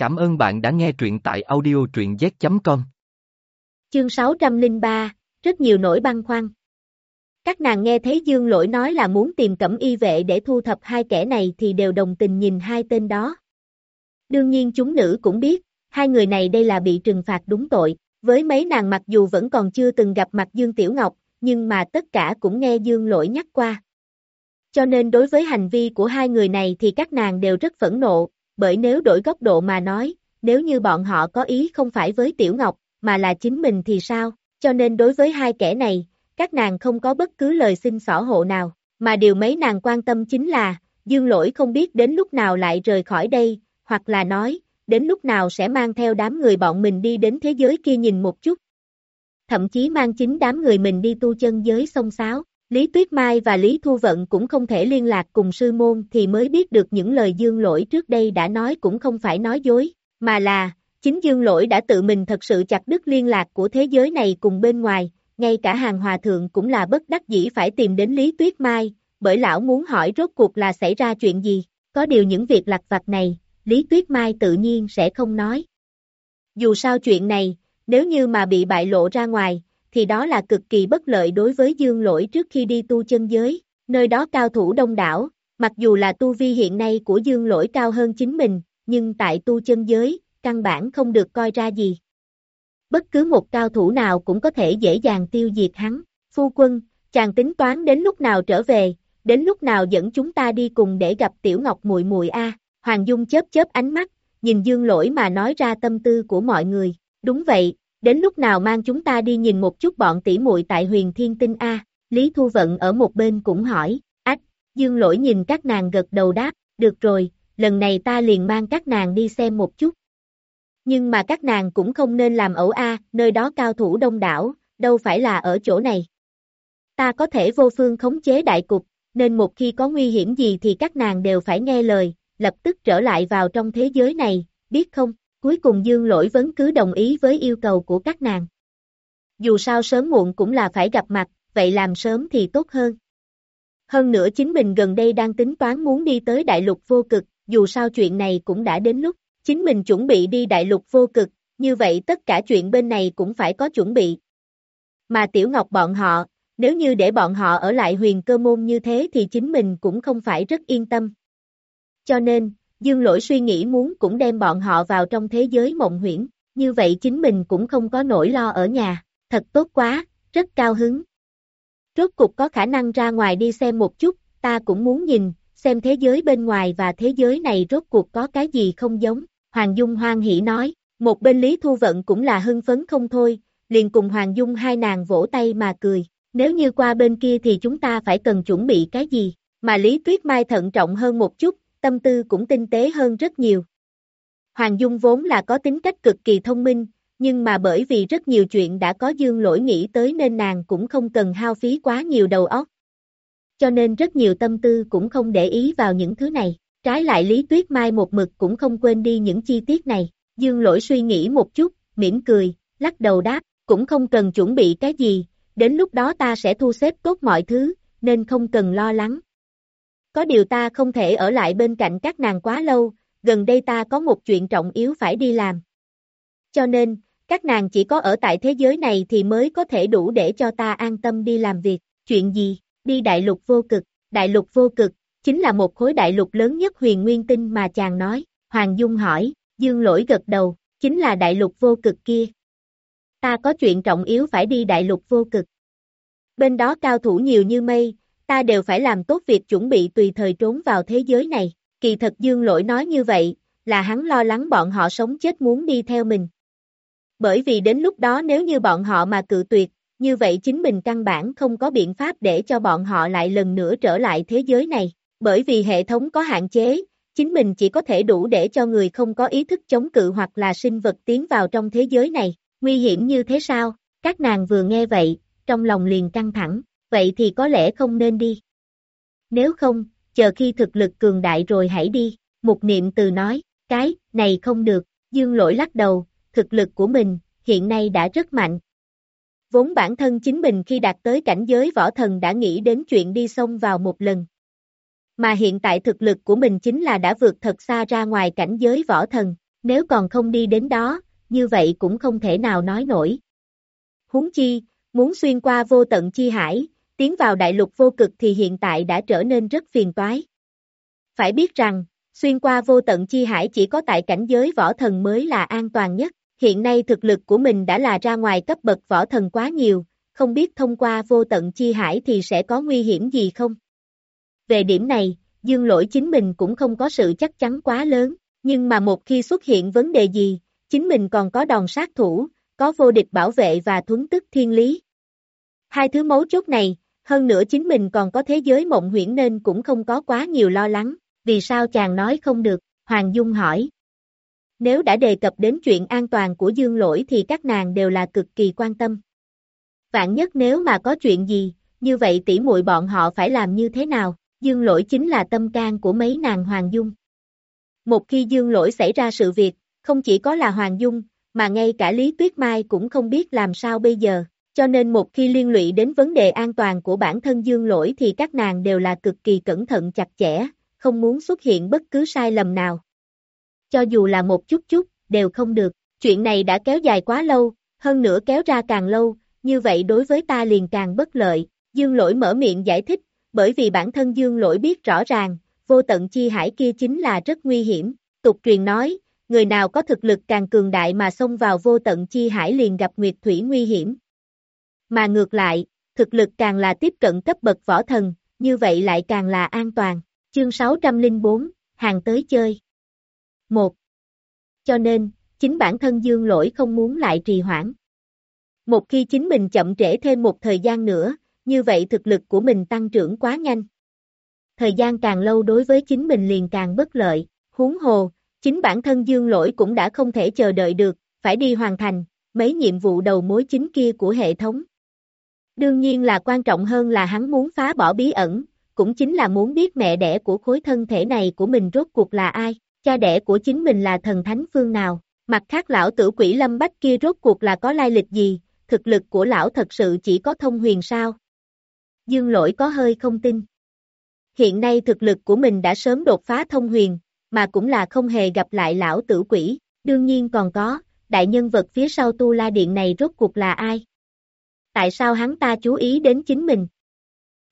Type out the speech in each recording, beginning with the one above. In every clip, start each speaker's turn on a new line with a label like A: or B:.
A: Cảm ơn bạn đã nghe truyện tại audio truyện z.com.
B: Chương 603, rất nhiều nỗi băn khoăn. Các nàng nghe thấy Dương Lỗi nói là muốn tìm cẩm y vệ để thu thập hai kẻ này thì đều đồng tình nhìn hai tên đó. Đương nhiên chúng nữ cũng biết, hai người này đây là bị trừng phạt đúng tội, với mấy nàng mặc dù vẫn còn chưa từng gặp mặt Dương Tiểu Ngọc, nhưng mà tất cả cũng nghe Dương Lỗi nhắc qua. Cho nên đối với hành vi của hai người này thì các nàng đều rất phẫn nộ, bởi nếu đổi góc độ mà nói, nếu như bọn họ có ý không phải với Tiểu Ngọc, mà là chính mình thì sao, cho nên đối với hai kẻ này, các nàng không có bất cứ lời xin xỏ hộ nào, mà điều mấy nàng quan tâm chính là, Dương Lỗi không biết đến lúc nào lại rời khỏi đây, hoặc là nói, đến lúc nào sẽ mang theo đám người bọn mình đi đến thế giới kia nhìn một chút. Thậm chí mang chính đám người mình đi tu chân giới sông sáo. Lý Tuyết Mai và Lý Thu Vận cũng không thể liên lạc cùng sư môn thì mới biết được những lời dương lỗi trước đây đã nói cũng không phải nói dối, mà là, chính dương lỗi đã tự mình thật sự chặt đứt liên lạc của thế giới này cùng bên ngoài, ngay cả hàng hòa thượng cũng là bất đắc dĩ phải tìm đến Lý Tuyết Mai, bởi lão muốn hỏi rốt cuộc là xảy ra chuyện gì, có điều những việc lặt vặt này, Lý Tuyết Mai tự nhiên sẽ không nói. Dù sao chuyện này, nếu như mà bị bại lộ ra ngoài, thì đó là cực kỳ bất lợi đối với dương lỗi trước khi đi tu chân giới, nơi đó cao thủ đông đảo, mặc dù là tu vi hiện nay của dương lỗi cao hơn chính mình, nhưng tại tu chân giới, căn bản không được coi ra gì. Bất cứ một cao thủ nào cũng có thể dễ dàng tiêu diệt hắn, phu quân, chàng tính toán đến lúc nào trở về, đến lúc nào dẫn chúng ta đi cùng để gặp tiểu ngọc muội muội a. Hoàng Dung chớp chớp ánh mắt, nhìn dương lỗi mà nói ra tâm tư của mọi người, đúng vậy, đến lúc nào mang chúng ta đi nhìn một chút bọn tỷ muội tại huyền thiên tinh A, Lý Thu Vận ở một bên cũng hỏi, ách, dương lỗi nhìn các nàng gật đầu đáp, được rồi, lần này ta liền mang các nàng đi xem một chút. Nhưng mà các nàng cũng không nên làm ẩu A, nơi đó cao thủ đông đảo, đâu phải là ở chỗ này. Ta có thể vô phương khống chế đại cục, nên một khi có nguy hiểm gì thì các nàng đều phải nghe lời, lập tức trở lại vào trong thế giới này, biết không? Cuối cùng Dương Lỗi vẫn cứ đồng ý với yêu cầu của các nàng. Dù sao sớm muộn cũng là phải gặp mặt, vậy làm sớm thì tốt hơn. Hơn nữa chính mình gần đây đang tính toán muốn đi tới đại lục vô cực, dù sao chuyện này cũng đã đến lúc, chính mình chuẩn bị đi đại lục vô cực, như vậy tất cả chuyện bên này cũng phải có chuẩn bị. Mà Tiểu Ngọc bọn họ, nếu như để bọn họ ở lại huyền cơ môn như thế thì chính mình cũng không phải rất yên tâm. Cho nên, Dương lỗi suy nghĩ muốn cũng đem bọn họ vào trong thế giới mộng huyễn, như vậy chính mình cũng không có nỗi lo ở nhà, thật tốt quá, rất cao hứng. Rốt cục có khả năng ra ngoài đi xem một chút, ta cũng muốn nhìn, xem thế giới bên ngoài và thế giới này rốt cuộc có cái gì không giống. Hoàng Dung hoan hỉ nói, một bên Lý Thu Vận cũng là hưng phấn không thôi, liền cùng Hoàng Dung hai nàng vỗ tay mà cười, nếu như qua bên kia thì chúng ta phải cần chuẩn bị cái gì, mà Lý Tuyết Mai thận trọng hơn một chút, tâm tư cũng tinh tế hơn rất nhiều. Hoàng Dung vốn là có tính cách cực kỳ thông minh, nhưng mà bởi vì rất nhiều chuyện đã có dương lỗi nghĩ tới nên nàng cũng không cần hao phí quá nhiều đầu óc. Cho nên rất nhiều tâm tư cũng không để ý vào những thứ này, trái lại Lý Tuyết Mai một mực cũng không quên đi những chi tiết này, dương lỗi suy nghĩ một chút, mỉm cười, lắc đầu đáp, cũng không cần chuẩn bị cái gì, đến lúc đó ta sẽ thu xếp tốt mọi thứ, nên không cần lo lắng. Có điều ta không thể ở lại bên cạnh các nàng quá lâu, gần đây ta có một chuyện trọng yếu phải đi làm. Cho nên, các nàng chỉ có ở tại thế giới này thì mới có thể đủ để cho ta an tâm đi làm việc. Chuyện gì? Đi đại lục vô cực. Đại lục vô cực, chính là một khối đại lục lớn nhất huyền nguyên tinh mà chàng nói. Hoàng Dung hỏi, Dương lỗi gật đầu, chính là đại lục vô cực kia. Ta có chuyện trọng yếu phải đi đại lục vô cực. Bên đó cao thủ nhiều như mây, ta đều phải làm tốt việc chuẩn bị tùy thời trốn vào thế giới này. Kỳ thật dương lỗi nói như vậy, là hắn lo lắng bọn họ sống chết muốn đi theo mình. Bởi vì đến lúc đó nếu như bọn họ mà cự tuyệt, như vậy chính mình căn bản không có biện pháp để cho bọn họ lại lần nữa trở lại thế giới này. Bởi vì hệ thống có hạn chế, chính mình chỉ có thể đủ để cho người không có ý thức chống cự hoặc là sinh vật tiến vào trong thế giới này. Nguy hiểm như thế sao? Các nàng vừa nghe vậy, trong lòng liền căng thẳng vậy thì có lẽ không nên đi. Nếu không, chờ khi thực lực cường đại rồi hãy đi, một niệm từ nói, cái, này không được, dương lỗi lắc đầu, thực lực của mình, hiện nay đã rất mạnh. Vốn bản thân chính mình khi đạt tới cảnh giới võ thần đã nghĩ đến chuyện đi sông vào một lần. Mà hiện tại thực lực của mình chính là đã vượt thật xa ra ngoài cảnh giới võ thần, Nếu còn không đi đến đó, như vậy cũng không thể nào nói nổi. Huống chi, muốn xuyên qua vô tận chi hải, tiến vào đại lục vô cực thì hiện tại đã trở nên rất phiền toái. Phải biết rằng, xuyên qua vô tận chi hải chỉ có tại cảnh giới võ thần mới là an toàn nhất, hiện nay thực lực của mình đã là ra ngoài cấp bậc võ thần quá nhiều, không biết thông qua vô tận chi hải thì sẽ có nguy hiểm gì không? Về điểm này, dương lỗi chính mình cũng không có sự chắc chắn quá lớn, nhưng mà một khi xuất hiện vấn đề gì, chính mình còn có đòn sát thủ, có vô địch bảo vệ và thuấn tức thiên lý. Hai thứ mấu chốt này, hơn nữa chính mình còn có thế giới mộng huyễn nên cũng không có quá nhiều lo lắng, vì sao chàng nói không được, Hoàng Dung hỏi. Nếu đã đề cập đến chuyện an toàn của dương lỗi thì các nàng đều là cực kỳ quan tâm. Vạn nhất nếu mà có chuyện gì, như vậy tỷ muội bọn họ phải làm như thế nào, dương lỗi chính là tâm can của mấy nàng Hoàng Dung. Một khi dương lỗi xảy ra sự việc, không chỉ có là Hoàng Dung, mà ngay cả Lý Tuyết Mai cũng không biết làm sao bây giờ, cho nên một khi liên lụy đến vấn đề an toàn của bản thân dương lỗi thì các nàng đều là cực kỳ cẩn thận chặt chẽ, không muốn xuất hiện bất cứ sai lầm nào. Cho dù là một chút chút, đều không được, chuyện này đã kéo dài quá lâu, hơn nữa kéo ra càng lâu, như vậy đối với ta liền càng bất lợi, dương lỗi mở miệng giải thích, bởi vì bản thân dương lỗi biết rõ ràng, vô tận chi hải kia chính là rất nguy hiểm, tục truyền nói, người nào có thực lực càng cường đại mà xông vào vô tận chi hải liền gặp nguyệt thủy nguy hiểm. Mà ngược lại, thực lực càng là tiếp cận cấp bậc võ thần, như vậy lại càng là an toàn. Chương 604, hàng tới chơi. 1. Cho nên, chính bản thân dương lỗi không muốn lại trì hoãn. Một khi chính mình chậm trễ thêm một thời gian nữa, như vậy thực lực của mình tăng trưởng quá nhanh. Thời gian càng lâu đối với chính mình liền càng bất lợi, huống hồ, chính bản thân dương lỗi cũng đã không thể chờ đợi được, phải đi hoàn thành, mấy nhiệm vụ đầu mối chính kia của hệ thống. Đương nhiên là quan trọng hơn là hắn muốn phá bỏ bí ẩn, cũng chính là muốn biết mẹ đẻ của khối thân thể này của mình rốt cuộc là ai, cha đẻ của chính mình là thần thánh phương nào, mặt khác lão tử quỷ lâm bách kia rốt cuộc là có lai lịch gì, thực lực của lão thật sự chỉ có thông huyền sao. Dương lỗi có hơi không tin. Hiện nay thực lực của mình đã sớm đột phá thông huyền, mà cũng là không hề gặp lại lão tử quỷ, đương nhiên còn có, đại nhân vật phía sau tu la điện này rốt cuộc là ai? Tại sao hắn ta chú ý đến chính mình?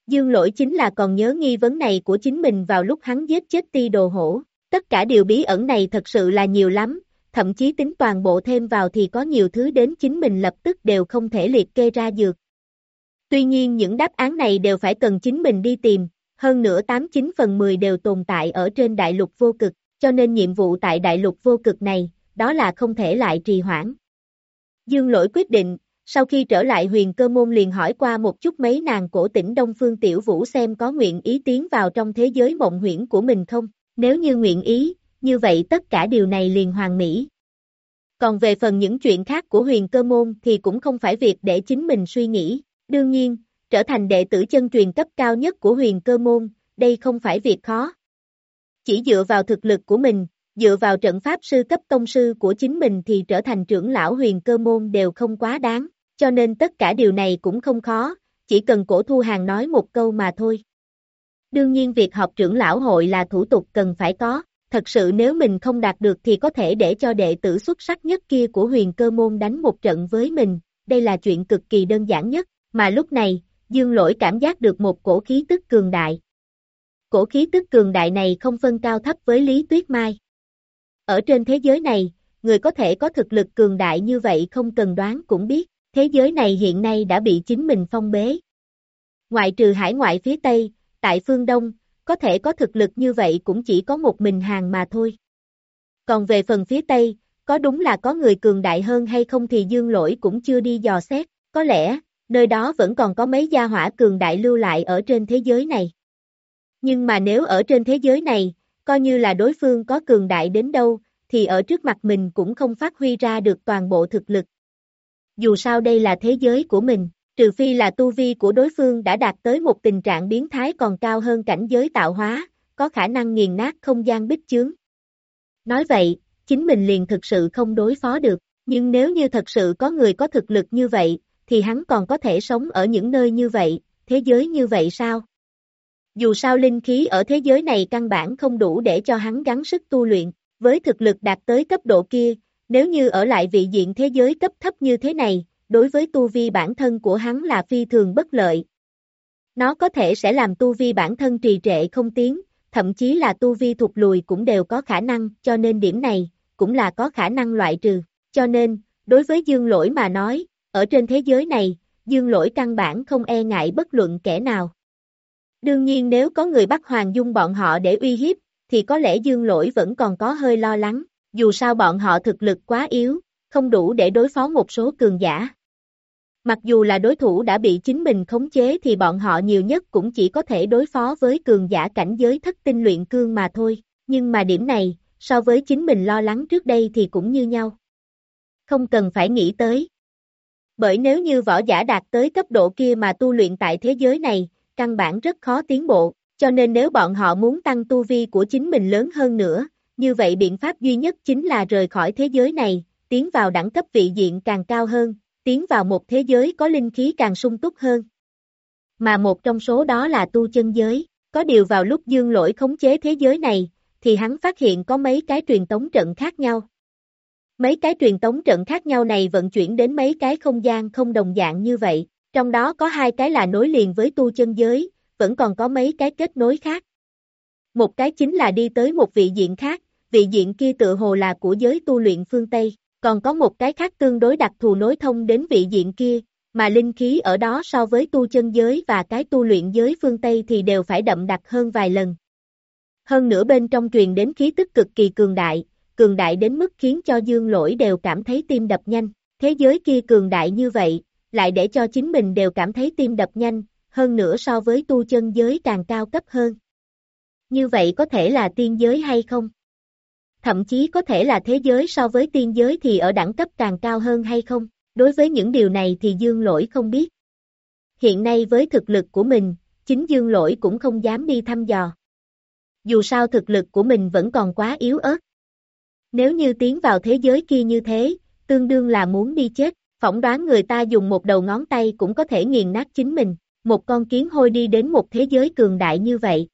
B: Dương lỗi chính là còn nhớ nghi vấn này của chính mình vào lúc hắn giết chết ti đồ hổ. Tất cả điều bí ẩn này thật sự là nhiều lắm, thậm chí tính toàn bộ thêm vào thì có nhiều thứ đến chính mình lập tức đều không thể liệt kê ra dược. Tuy nhiên những đáp án này đều phải cần chính mình đi tìm, hơn nữa 89 phần 10 đều tồn tại ở trên đại lục vô cực, cho nên nhiệm vụ tại đại lục vô cực này, đó là không thể lại trì hoãn. Dương lỗi quyết định, sau khi trở lại huyền cơ môn liền hỏi qua một chút mấy nàng cổ tỉnh Đông Phương Tiểu Vũ xem có nguyện ý tiến vào trong thế giới mộng huyễn của mình không, nếu như nguyện ý, như vậy tất cả điều này liền hoàn mỹ. Còn về phần những chuyện khác của huyền cơ môn thì cũng không phải việc để chính mình suy nghĩ, đương nhiên, trở thành đệ tử chân truyền cấp cao nhất của huyền cơ môn, đây không phải việc khó. Chỉ dựa vào thực lực của mình, dựa vào trận pháp sư cấp tông sư của chính mình thì trở thành trưởng lão huyền cơ môn đều không quá đáng, cho nên tất cả điều này cũng không khó, chỉ cần cổ thu hàng nói một câu mà thôi. Đương nhiên việc họp trưởng lão hội là thủ tục cần phải có, thật sự nếu mình không đạt được thì có thể để cho đệ tử xuất sắc nhất kia của huyền cơ môn đánh một trận với mình, đây là chuyện cực kỳ đơn giản nhất, mà lúc này, Dương Lỗi cảm giác được một cổ khí tức cường đại. Cổ khí tức cường đại này không phân cao thấp với Lý Tuyết Mai. Ở trên thế giới này, người có thể có thực lực cường đại như vậy không cần đoán cũng biết, thế giới này hiện nay đã bị chính mình phong bế. Ngoại trừ hải ngoại phía Tây, tại phương Đông, có thể có thực lực như vậy cũng chỉ có một mình hàng mà thôi. Còn về phần phía Tây, có đúng là có người cường đại hơn hay không thì dương lỗi cũng chưa đi dò xét, có lẽ, nơi đó vẫn còn có mấy gia hỏa cường đại lưu lại ở trên thế giới này. Nhưng mà nếu ở trên thế giới này, coi như là đối phương có cường đại đến đâu, thì ở trước mặt mình cũng không phát huy ra được toàn bộ thực lực. Dù sao đây là thế giới của mình, trừ phi là tu vi của đối phương đã đạt tới một tình trạng biến thái còn cao hơn cảnh giới tạo hóa, có khả năng nghiền nát không gian bích chướng. Nói vậy, chính mình liền thực sự không đối phó được, nhưng nếu như thật sự có người có thực lực như vậy, thì hắn còn có thể sống ở những nơi như vậy, thế giới như vậy sao? Dù sao linh khí ở thế giới này căn bản không đủ để cho hắn gắng sức tu luyện, Với thực lực đạt tới cấp độ kia, nếu như ở lại vị diện thế giới cấp thấp như thế này, đối với tu vi bản thân của hắn là phi thường bất lợi. Nó có thể sẽ làm tu vi bản thân trì trệ không tiến, thậm chí là tu vi thụt lùi cũng đều có khả năng, cho nên điểm này, cũng là có khả năng loại trừ. Cho nên, đối với dương lỗi mà nói, ở trên thế giới này, dương lỗi căn bản không e ngại bất luận kẻ nào. Đương nhiên nếu có người bắt Hoàng Dung bọn họ để uy hiếp, thì có lẽ dương lỗi vẫn còn có hơi lo lắng, dù sao bọn họ thực lực quá yếu, không đủ để đối phó một số cường giả. Mặc dù là đối thủ đã bị chính mình khống chế thì bọn họ nhiều nhất cũng chỉ có thể đối phó với cường giả cảnh giới thất tinh luyện cương mà thôi, nhưng mà điểm này, so với chính mình lo lắng trước đây thì cũng như nhau. Không cần phải nghĩ tới. Bởi nếu như võ giả đạt tới cấp độ kia mà tu luyện tại thế giới này, căn bản rất khó tiến bộ, cho nên nếu bọn họ muốn tăng tu vi của chính mình lớn hơn nữa, như vậy biện pháp duy nhất chính là rời khỏi thế giới này, tiến vào đẳng cấp vị diện càng cao hơn, tiến vào một thế giới có linh khí càng sung túc hơn. Mà một trong số đó là tu chân giới, có điều vào lúc dương lỗi khống chế thế giới này, thì hắn phát hiện có mấy cái truyền tống trận khác nhau. Mấy cái truyền tống trận khác nhau này vận chuyển đến mấy cái không gian không đồng dạng như vậy, trong đó có hai cái là nối liền với tu chân giới, vẫn còn có mấy cái kết nối khác. Một cái chính là đi tới một vị diện khác, vị diện kia tự hồ là của giới tu luyện phương Tây, còn có một cái khác tương đối đặc thù nối thông đến vị diện kia, mà linh khí ở đó so với tu chân giới và cái tu luyện giới phương Tây thì đều phải đậm đặc hơn vài lần. Hơn nữa bên trong truyền đến khí tức cực kỳ cường đại, cường đại đến mức khiến cho dương lỗi đều cảm thấy tim đập nhanh, thế giới kia cường đại như vậy, lại để cho chính mình đều cảm thấy tim đập nhanh, hơn nữa so với tu chân giới càng cao cấp hơn. Như vậy có thể là tiên giới hay không? Thậm chí có thể là thế giới so với tiên giới thì ở đẳng cấp càng cao hơn hay không? Đối với những điều này thì dương lỗi không biết. Hiện nay với thực lực của mình, chính dương lỗi cũng không dám đi thăm dò. Dù sao thực lực của mình vẫn còn quá yếu ớt. Nếu như tiến vào thế giới kia như thế, tương đương là muốn đi chết, phỏng đoán người ta dùng một đầu ngón tay cũng có thể nghiền nát chính mình, một con kiến hôi đi đến một thế giới cường đại như vậy.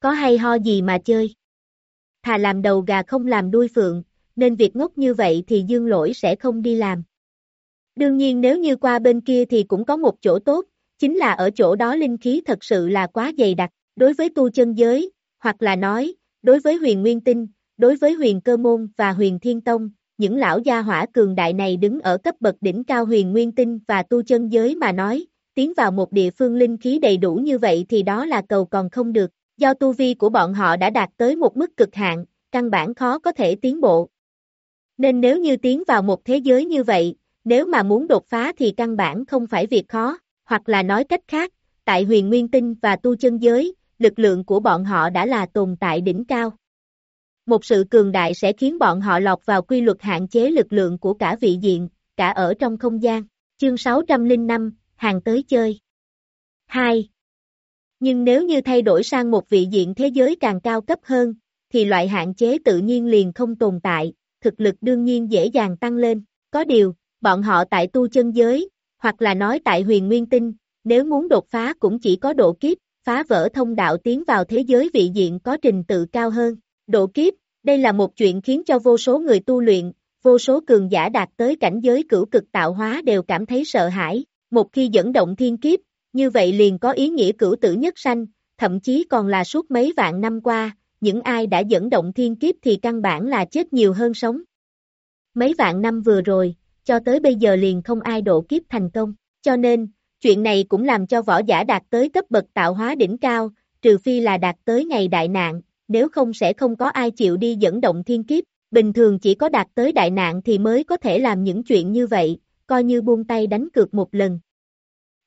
B: Có hay ho gì mà chơi? Thà làm đầu gà không làm đuôi phượng, nên việc ngốc như vậy thì dương lỗi sẽ không đi làm. Đương nhiên nếu như qua bên kia thì cũng có một chỗ tốt, chính là ở chỗ đó linh khí thật sự là quá dày đặc, đối với tu chân giới, hoặc là nói, đối với huyền nguyên tinh, đối với huyền cơ môn và huyền thiên tông, những lão gia hỏa cường đại này đứng ở cấp bậc đỉnh cao huyền nguyên tinh và tu chân giới mà nói, tiến vào một địa phương linh khí đầy đủ như vậy thì đó là cầu còn không được, do tu vi của bọn họ đã đạt tới một mức cực hạn, căn bản khó có thể tiến bộ. Nên nếu như tiến vào một thế giới như vậy, nếu mà muốn đột phá thì căn bản không phải việc khó, hoặc là nói cách khác, tại huyền nguyên tinh và tu chân giới, lực lượng của bọn họ đã là tồn tại đỉnh cao. Một sự cường đại sẽ khiến bọn họ lọt vào quy luật hạn chế lực lượng của cả vị diện, cả ở trong không gian. Chương 605, hàng tới chơi. 2. Nhưng nếu như thay đổi sang một vị diện thế giới càng cao cấp hơn, thì loại hạn chế tự nhiên liền không tồn tại, thực lực đương nhiên dễ dàng tăng lên. Có điều, bọn họ tại tu chân giới, hoặc là nói tại huyền nguyên tinh, nếu muốn đột phá cũng chỉ có độ kiếp, phá vỡ thông đạo tiến vào thế giới vị diện có trình tự cao hơn. Độ kiếp, đây là một chuyện khiến cho vô số người tu luyện, vô số cường giả đạt tới cảnh giới cửu cực tạo hóa đều cảm thấy sợ hãi. Một khi dẫn động thiên kiếp, như vậy liền có ý nghĩa cửu tử nhất sanh, thậm chí còn là suốt mấy vạn năm qua, những ai đã dẫn động thiên kiếp thì căn bản là chết nhiều hơn sống. Mấy vạn năm vừa rồi, cho tới bây giờ liền không ai độ kiếp thành công, cho nên, chuyện này cũng làm cho võ giả đạt tới cấp bậc tạo hóa đỉnh cao, trừ phi là đạt tới ngày đại nạn, nếu không sẽ không có ai chịu đi dẫn động thiên kiếp, bình thường chỉ có đạt tới đại nạn thì mới có thể làm những chuyện như vậy, coi như buông tay đánh cược một lần.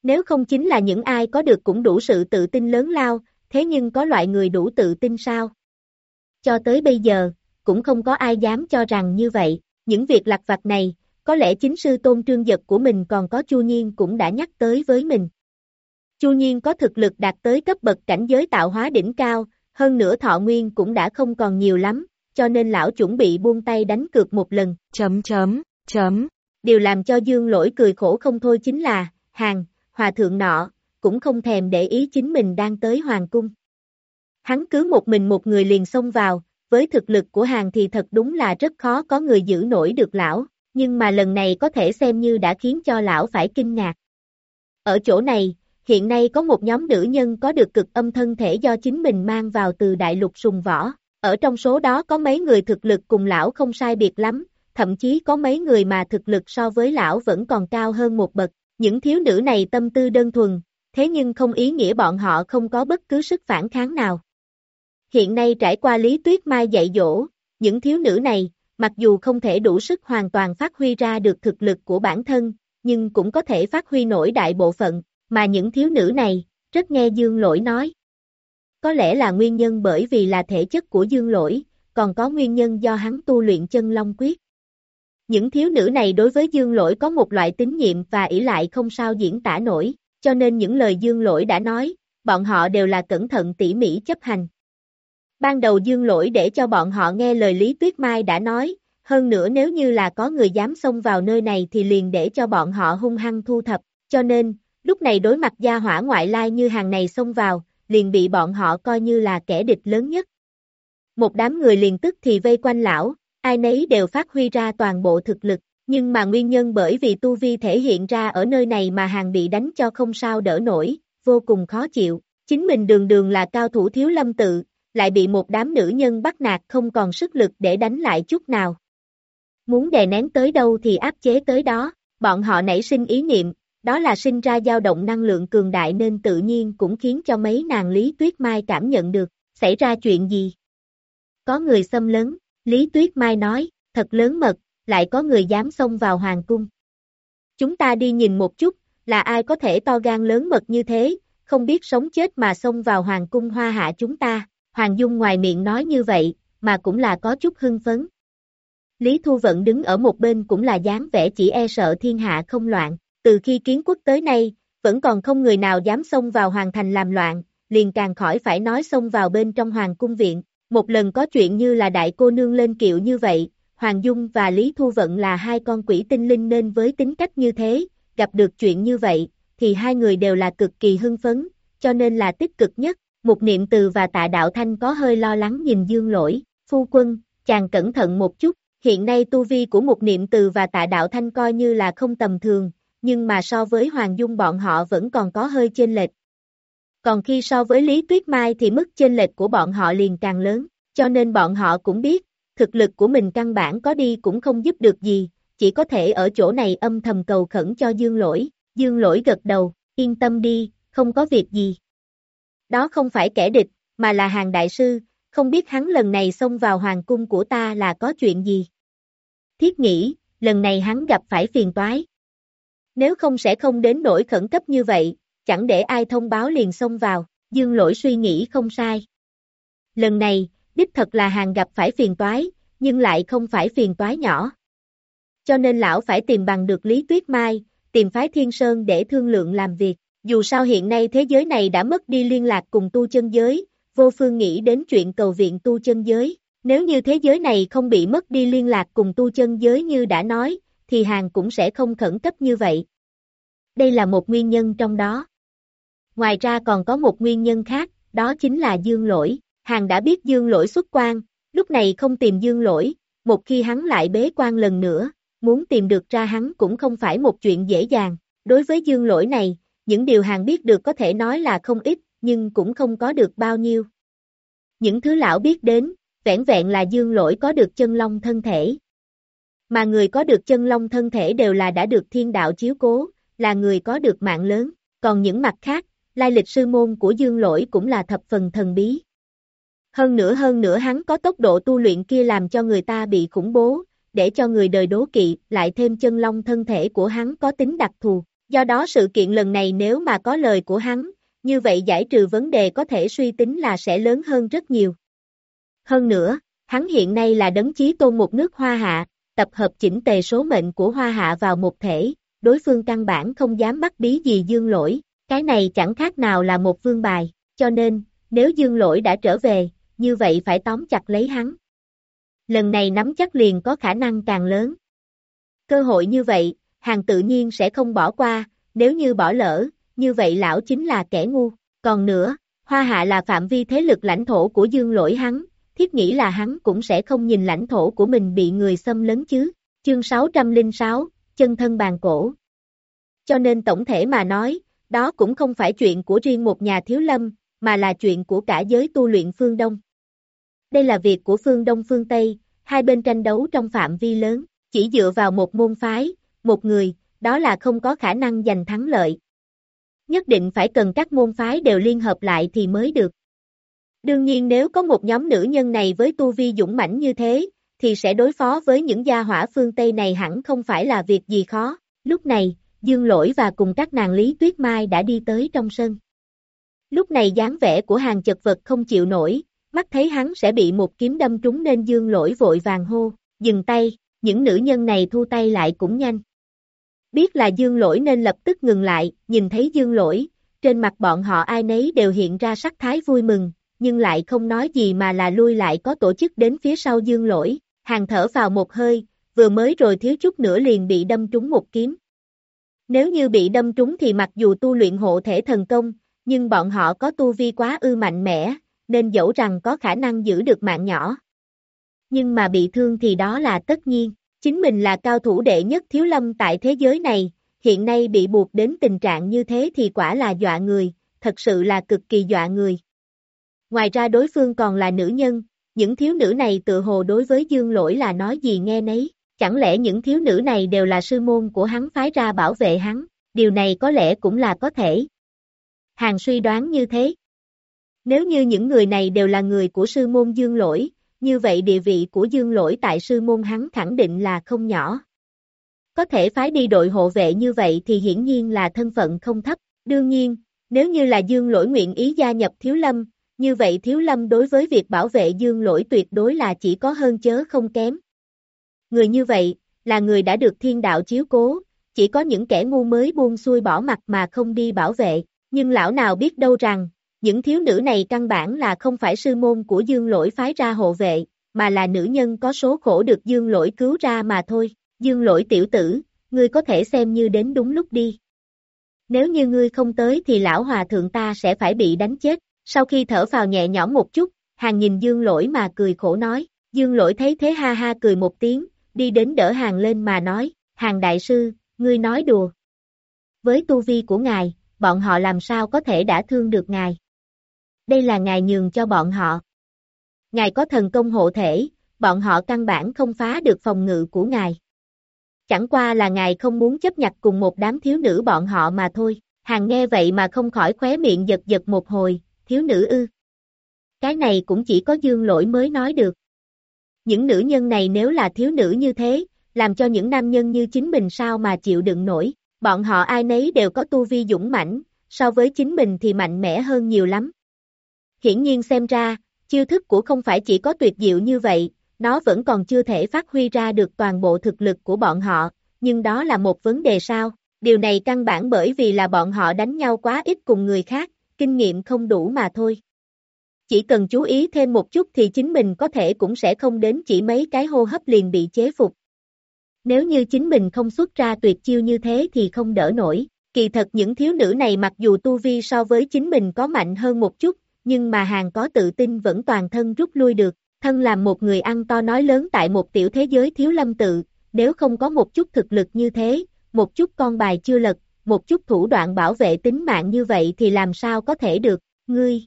B: Nếu không chính là những ai có được cũng đủ sự tự tin lớn lao, thế nhưng có loại người đủ tự tin sao? Cho tới bây giờ, cũng không có ai dám cho rằng như vậy, những việc lặt vặt này, có lẽ chính sư tôn trương giật của mình còn có Chu Nhiên cũng đã nhắc tới với mình. Chu Nhiên có thực lực đạt tới cấp bậc cảnh giới tạo hóa đỉnh cao, hơn nữa thọ nguyên cũng đã không còn nhiều lắm, cho nên lão chuẩn bị buông tay đánh cược một lần.
C: Chấm chấm, chấm.
B: Điều làm cho Dương lỗi cười khổ không thôi chính là, hàng, hòa thượng nọ, cũng không thèm để ý chính mình đang tới hoàng cung. Hắn cứ một mình một người liền xông vào, với thực lực của hàng thì thật đúng là rất khó có người giữ nổi được lão, nhưng mà lần này có thể xem như đã khiến cho lão phải kinh ngạc. Ở chỗ này, hiện nay có một nhóm nữ nhân có được cực âm thân thể do chính mình mang vào từ đại lục sùng võ, ở trong số đó có mấy người thực lực cùng lão không sai biệt lắm, thậm chí có mấy người mà thực lực so với lão vẫn còn cao hơn một bậc, những thiếu nữ này tâm tư đơn thuần, thế nhưng không ý nghĩa bọn họ không có bất cứ sức phản kháng nào. Hiện nay trải qua Lý Tuyết Mai dạy dỗ, những thiếu nữ này, mặc dù không thể đủ sức hoàn toàn phát huy ra được thực lực của bản thân, nhưng cũng có thể phát huy nổi đại bộ phận, mà những thiếu nữ này, rất nghe Dương Lỗi nói. Có lẽ là nguyên nhân bởi vì là thể chất của Dương Lỗi, còn có nguyên nhân do hắn tu luyện chân long quyết. Những thiếu nữ này đối với Dương Lỗi có một loại tín nhiệm và ỷ lại không sao diễn tả nổi, cho nên những lời Dương Lỗi đã nói, bọn họ đều là cẩn thận tỉ mỉ chấp hành. Ban đầu Dương Lỗi để cho bọn họ nghe lời Lý Tuyết Mai đã nói, hơn nữa nếu như là có người dám xông vào nơi này thì liền để cho bọn họ hung hăng thu thập, cho nên, lúc này đối mặt gia hỏa ngoại lai như hàng này xông vào, liền bị bọn họ coi như là kẻ địch lớn nhất. Một đám người liền tức thì vây quanh lão, ai nấy đều phát huy ra toàn bộ thực lực, nhưng mà nguyên nhân bởi vì tu vi thể hiện ra ở nơi này mà hàng bị đánh cho không sao đỡ nổi, vô cùng khó chịu, chính mình đường đường là cao thủ thiếu lâm tự, lại bị một đám nữ nhân bắt nạt không còn sức lực để đánh lại chút nào. Muốn đè nén tới đâu thì áp chế tới đó, bọn họ nảy sinh ý niệm, đó là sinh ra dao động năng lượng cường đại nên tự nhiên cũng khiến cho mấy nàng Lý Tuyết Mai cảm nhận được, xảy ra chuyện gì? Có người xâm lớn, Lý Tuyết Mai nói, thật lớn mật, lại có người dám xông vào hoàng cung. Chúng ta đi nhìn một chút, là ai có thể to gan lớn mật như thế, không biết sống chết mà xông vào hoàng cung hoa hạ chúng ta. Hoàng Dung ngoài miệng nói như vậy, mà cũng là có chút hưng phấn. Lý Thu Vận đứng ở một bên cũng là dáng vẻ chỉ e sợ thiên hạ không loạn, từ khi kiến quốc tới nay, vẫn còn không người nào dám xông vào hoàng thành làm loạn, liền càng khỏi phải nói xông vào bên trong hoàng cung viện, một lần có chuyện như là đại cô nương lên kiệu như vậy, Hoàng Dung và Lý Thu Vận là hai con quỷ tinh linh nên với tính cách như thế, gặp được chuyện như vậy, thì hai người đều là cực kỳ hưng phấn, cho nên là tích cực nhất, một niệm từ và tạ đạo thanh có hơi lo lắng nhìn dương lỗi, phu quân, chàng cẩn thận một chút, hiện nay tu vi của một niệm từ và tạ đạo thanh coi như là không tầm thường, nhưng mà so với Hoàng Dung bọn họ vẫn còn có hơi chênh lệch. Còn khi so với Lý Tuyết Mai thì mức chênh lệch của bọn họ liền càng lớn, cho nên bọn họ cũng biết, thực lực của mình căn bản có đi cũng không giúp được gì, chỉ có thể ở chỗ này âm thầm cầu khẩn cho Dương Lỗi, Dương Lỗi gật đầu, yên tâm đi, không có việc gì. Đó không phải kẻ địch, mà là hàng đại sư, không biết hắn lần này xông vào hoàng cung của ta là có chuyện gì. Thiết nghĩ, lần này hắn gặp phải phiền toái. Nếu không sẽ không đến nỗi khẩn cấp như vậy, chẳng để ai thông báo liền xông vào, dương lỗi suy nghĩ không sai. Lần này, đích thật là hàng gặp phải phiền toái, nhưng lại không phải phiền toái nhỏ. Cho nên lão phải tìm bằng được Lý Tuyết Mai, tìm phái Thiên Sơn để thương lượng làm việc. Dù sao hiện nay thế giới này đã mất đi liên lạc cùng tu chân giới, vô phương nghĩ đến chuyện cầu viện tu chân giới. Nếu như thế giới này không bị mất đi liên lạc cùng tu chân giới như đã nói, thì hàng cũng sẽ không khẩn cấp như vậy. Đây là một nguyên nhân trong đó. Ngoài ra còn có một nguyên nhân khác, đó chính là dương lỗi. Hàng đã biết dương lỗi xuất quan, lúc này không tìm dương lỗi, một khi hắn lại bế quan lần nữa, muốn tìm được ra hắn cũng không phải một chuyện dễ dàng. Đối với dương lỗi này, những điều hàng biết được có thể nói là không ít, nhưng cũng không có được bao nhiêu. Những thứ lão biết đến, vẹn vẹn là dương lỗi có được chân long thân thể. Mà người có được chân long thân thể đều là đã được thiên đạo chiếu cố, là người có được mạng lớn, còn những mặt khác, lai lịch sư môn của dương lỗi cũng là thập phần thần bí. Hơn nữa hơn nữa hắn có tốc độ tu luyện kia làm cho người ta bị khủng bố, để cho người đời đố kỵ, lại thêm chân long thân thể của hắn có tính đặc thù. Do đó sự kiện lần này nếu mà có lời của hắn, như vậy giải trừ vấn đề có thể suy tính là sẽ lớn hơn rất nhiều. Hơn nữa, hắn hiện nay là đấng chí tôn một nước hoa hạ, tập hợp chỉnh tề số mệnh của hoa hạ vào một thể, đối phương căn bản không dám bắt bí gì dương lỗi, cái này chẳng khác nào là một vương bài, cho nên, nếu dương lỗi đã trở về, như vậy phải tóm chặt lấy hắn. Lần này nắm chắc liền có khả năng càng lớn. Cơ hội như vậy, hàng tự nhiên sẽ không bỏ qua, nếu như bỏ lỡ, như vậy lão chính là kẻ ngu. Còn nữa, Hoa Hạ là phạm vi thế lực lãnh thổ của dương lỗi hắn, thiết nghĩ là hắn cũng sẽ không nhìn lãnh thổ của mình bị người xâm lấn chứ. Chương 606, chân thân bàn cổ. Cho nên tổng thể mà nói, đó cũng không phải chuyện của riêng một nhà thiếu lâm, mà là chuyện của cả giới tu luyện phương Đông. Đây là việc của phương Đông phương Tây, hai bên tranh đấu trong phạm vi lớn, chỉ dựa vào một môn phái, một người, đó là không có khả năng giành thắng lợi. Nhất định phải cần các môn phái đều liên hợp lại thì mới được. Đương nhiên nếu có một nhóm nữ nhân này với tu vi dũng mãnh như thế, thì sẽ đối phó với những gia hỏa phương Tây này hẳn không phải là việc gì khó. Lúc này, Dương Lỗi và cùng các nàng Lý Tuyết Mai đã đi tới trong sân. Lúc này dáng vẻ của hàng chật vật không chịu nổi, mắt thấy hắn sẽ bị một kiếm đâm trúng nên Dương Lỗi vội vàng hô, dừng tay, những nữ nhân này thu tay lại cũng nhanh. Biết là Dương Lỗi nên lập tức ngừng lại, nhìn thấy Dương Lỗi, trên mặt bọn họ ai nấy đều hiện ra sắc thái vui mừng, nhưng lại không nói gì mà là lui lại có tổ chức đến phía sau Dương Lỗi, hàng thở vào một hơi, vừa mới rồi thiếu chút nữa liền bị đâm trúng một kiếm. Nếu như bị đâm trúng thì mặc dù tu luyện hộ thể thần công, nhưng bọn họ có tu vi quá ư mạnh mẽ, nên dẫu rằng có khả năng giữ được mạng nhỏ. Nhưng mà bị thương thì đó là tất nhiên, chính mình là cao thủ đệ nhất thiếu lâm tại thế giới này, hiện nay bị buộc đến tình trạng như thế thì quả là dọa người, thật sự là cực kỳ dọa người. Ngoài ra đối phương còn là nữ nhân, những thiếu nữ này tự hồ đối với dương lỗi là nói gì nghe nấy, chẳng lẽ những thiếu nữ này đều là sư môn của hắn phái ra bảo vệ hắn, điều này có lẽ cũng là có thể. Hàng suy đoán như thế. Nếu như những người này đều là người của sư môn dương lỗi, như vậy địa vị của dương lỗi tại sư môn hắn khẳng định là không nhỏ. Có thể phái đi đội hộ vệ như vậy thì hiển nhiên là thân phận không thấp, đương nhiên, nếu như là dương lỗi nguyện ý gia nhập thiếu lâm, như vậy thiếu lâm đối với việc bảo vệ dương lỗi tuyệt đối là chỉ có hơn chớ không kém. Người như vậy, là người đã được thiên đạo chiếu cố, chỉ có những kẻ ngu mới buông xuôi bỏ mặt mà không đi bảo vệ, nhưng lão nào biết đâu rằng, những thiếu nữ này căn bản là không phải sư môn của dương lỗi phái ra hộ vệ, mà là nữ nhân có số khổ được dương lỗi cứu ra mà thôi, dương lỗi tiểu tử, ngươi có thể xem như đến đúng lúc đi. Nếu như ngươi không tới thì lão hòa thượng ta sẽ phải bị đánh chết, sau khi thở vào nhẹ nhõm một chút, hàng nhìn dương lỗi mà cười khổ nói, dương lỗi thấy thế ha ha cười một tiếng, đi đến đỡ hàng lên mà nói, hàng đại sư, ngươi nói đùa. Với tu vi của ngài, bọn họ làm sao có thể đã thương được ngài. Đây là ngài nhường cho bọn họ. Ngài có thần công hộ thể, bọn họ căn bản không phá được phòng ngự của ngài. Chẳng qua là ngài không muốn chấp nhặt cùng một đám thiếu nữ bọn họ mà thôi. Hàng nghe vậy mà không khỏi khóe miệng giật giật một hồi, thiếu nữ ư. Cái này cũng chỉ có dương lỗi mới nói được. Những nữ nhân này nếu là thiếu nữ như thế, làm cho những nam nhân như chính mình sao mà chịu đựng nổi, bọn họ ai nấy đều có tu vi dũng mãnh, so với chính mình thì mạnh mẽ hơn nhiều lắm. Hiển nhiên xem ra, chiêu thức của không phải chỉ có tuyệt diệu như vậy, nó vẫn còn chưa thể phát huy ra được toàn bộ thực lực của bọn họ, nhưng đó là một vấn đề sao? Điều này căn bản bởi vì là bọn họ đánh nhau quá ít cùng người khác, kinh nghiệm không đủ mà thôi. Chỉ cần chú ý thêm một chút thì chính mình có thể cũng sẽ không đến chỉ mấy cái hô hấp liền bị chế phục. Nếu như chính mình không xuất ra tuyệt chiêu như thế thì không đỡ nổi. Kỳ thật những thiếu nữ này mặc dù tu vi so với chính mình có mạnh hơn một chút, nhưng mà hàng có tự tin vẫn toàn thân rút lui được. Thân làm một người ăn to nói lớn tại một tiểu thế giới thiếu lâm tự, nếu không có một chút thực lực như thế, một chút con bài chưa lật, một chút thủ đoạn bảo vệ tính mạng như vậy thì làm sao có thể được, ngươi.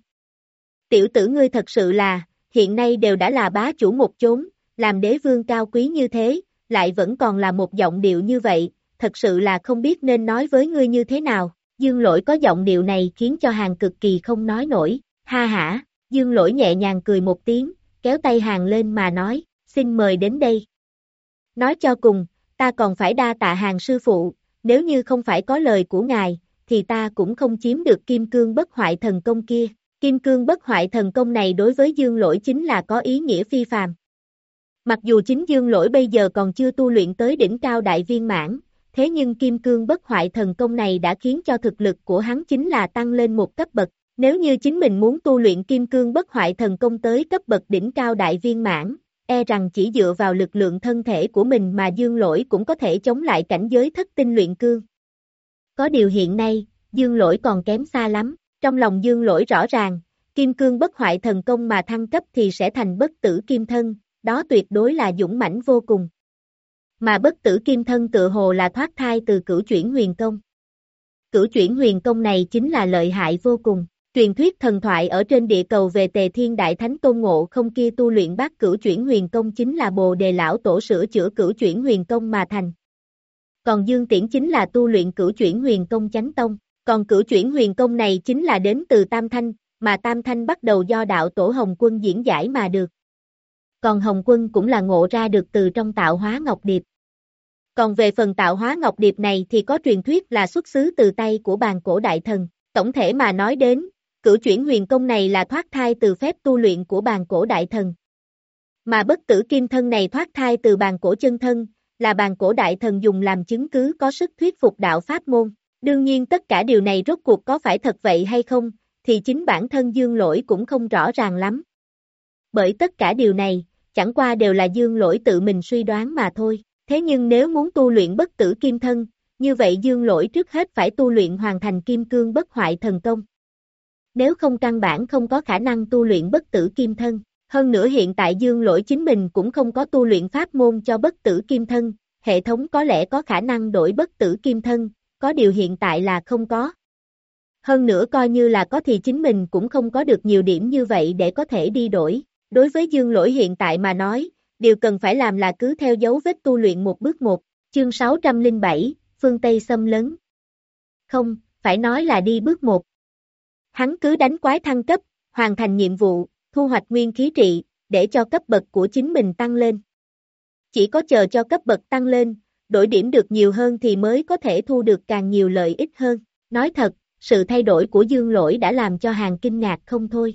B: Tiểu tử ngươi thật sự là, hiện nay đều đã là bá chủ một chốn, làm đế vương cao quý như thế, lại vẫn còn là một giọng điệu như vậy, thật sự là không biết nên nói với ngươi như thế nào. Dương lỗi có giọng điệu này khiến cho hàng cực kỳ không nói nổi, ha hả, dương lỗi nhẹ nhàng cười một tiếng, kéo tay hàng lên mà nói, xin mời đến đây. Nói cho cùng, ta còn phải đa tạ hàng sư phụ, nếu như không phải có lời của ngài, thì ta cũng không chiếm được kim cương bất hoại thần công kia. Kim cương bất hoại thần công này đối với dương lỗi chính là có ý nghĩa phi phàm. Mặc dù chính dương lỗi bây giờ còn chưa tu luyện tới đỉnh cao đại viên mãn, thế nhưng kim cương bất hoại thần công này đã khiến cho thực lực của hắn chính là tăng lên một cấp bậc. Nếu như chính mình muốn tu luyện kim cương bất hoại thần công tới cấp bậc đỉnh cao đại viên mãn, e rằng chỉ dựa vào lực lượng thân thể của mình mà dương lỗi cũng có thể chống lại cảnh giới thất tinh luyện cương. Có điều hiện nay, dương lỗi còn kém xa lắm, trong lòng dương lỗi rõ ràng, kim cương bất hoại thần công mà thăng cấp thì sẽ thành bất tử kim thân, đó tuyệt đối là dũng mãnh vô cùng. Mà bất tử kim thân tự hồ là thoát thai từ cửu chuyển huyền công. Cửu chuyển huyền công này chính là lợi hại vô cùng. Truyền thuyết thần thoại ở trên địa cầu về tề thiên đại thánh tôn ngộ không kia tu luyện bát cửu chuyển huyền công chính là bồ đề lão tổ sửa chữa cửu chuyển huyền công mà thành. Còn Dương Tiễn chính là tu luyện cửu chuyển huyền công chánh tông. Còn cửu chuyển huyền công này chính là đến từ Tam Thanh, mà Tam Thanh bắt đầu do đạo tổ Hồng Quân diễn giải mà được. Còn Hồng Quân cũng là ngộ ra được từ trong tạo hóa Ngọc Điệp. Còn về phần tạo hóa Ngọc Điệp này thì có truyền thuyết là xuất xứ từ tay của bàn cổ đại thần. Tổng thể mà nói đến, cửu chuyển huyền công này là thoát thai từ phép tu luyện của bàn cổ đại thần. Mà bất tử kim thân này thoát thai từ bàn cổ chân thân, là bàn cổ đại thần dùng làm chứng cứ có sức thuyết phục đạo pháp môn. Đương nhiên tất cả điều này rốt cuộc có phải thật vậy hay không, thì chính bản thân dương lỗi cũng không rõ ràng lắm. Bởi tất cả điều này, chẳng qua đều là dương lỗi tự mình suy đoán mà thôi. Thế nhưng nếu muốn tu luyện bất tử kim thân, như vậy dương lỗi trước hết phải tu luyện hoàn thành kim cương bất hoại thần công. Nếu không căn bản không có khả năng tu luyện bất tử kim thân. Hơn nữa hiện tại dương lỗi chính mình cũng không có tu luyện pháp môn cho bất tử kim thân, hệ thống có lẽ có khả năng đổi bất tử kim thân, có điều hiện tại là không có. Hơn nữa coi như là có thì chính mình cũng không có được nhiều điểm như vậy để có thể đi đổi. Đối với dương lỗi hiện tại mà nói, điều cần phải làm là cứ theo dấu vết tu luyện một bước một, chương 607, phương Tây xâm lấn. Không, phải nói là đi bước một. Hắn cứ đánh quái thăng cấp, hoàn thành nhiệm vụ, thu hoạch nguyên khí trị, để cho cấp bậc của chính mình tăng lên. Chỉ có chờ cho cấp bậc tăng lên, đổi điểm được nhiều hơn thì mới có thể thu được càng nhiều lợi ích hơn. Nói thật, sự thay đổi của dương lỗi đã làm cho hàng kinh ngạc không thôi.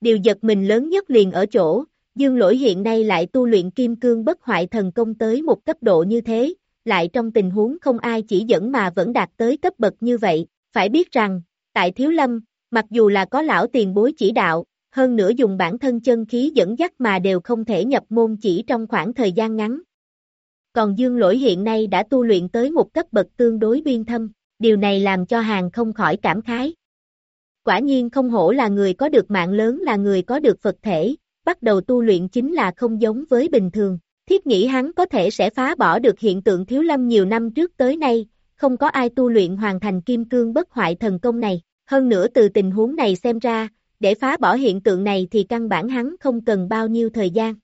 B: Điều giật mình lớn nhất liền ở chỗ, dương lỗi hiện nay lại tu luyện kim cương bất hoại thần công tới một cấp độ như thế, lại trong tình huống không ai chỉ dẫn mà vẫn đạt tới cấp bậc như vậy. Phải biết rằng, tại Thiếu Lâm, mặc dù là có lão tiền bối chỉ đạo, hơn nữa dùng bản thân chân khí dẫn dắt mà đều không thể nhập môn chỉ trong khoảng thời gian ngắn. Còn dương lỗi hiện nay đã tu luyện tới một cấp bậc tương đối biên thâm, điều này làm cho hàng không khỏi cảm khái. Quả nhiên không hổ là người có được mạng lớn là người có được Phật thể, bắt đầu tu luyện chính là không giống với bình thường. Thiết nghĩ hắn có thể sẽ phá bỏ được hiện tượng thiếu lâm nhiều năm trước tới nay, không có ai tu luyện hoàn thành kim cương bất hoại thần công này. Hơn nữa từ tình huống này xem ra, để phá bỏ hiện tượng này thì căn bản hắn không cần bao nhiêu thời gian.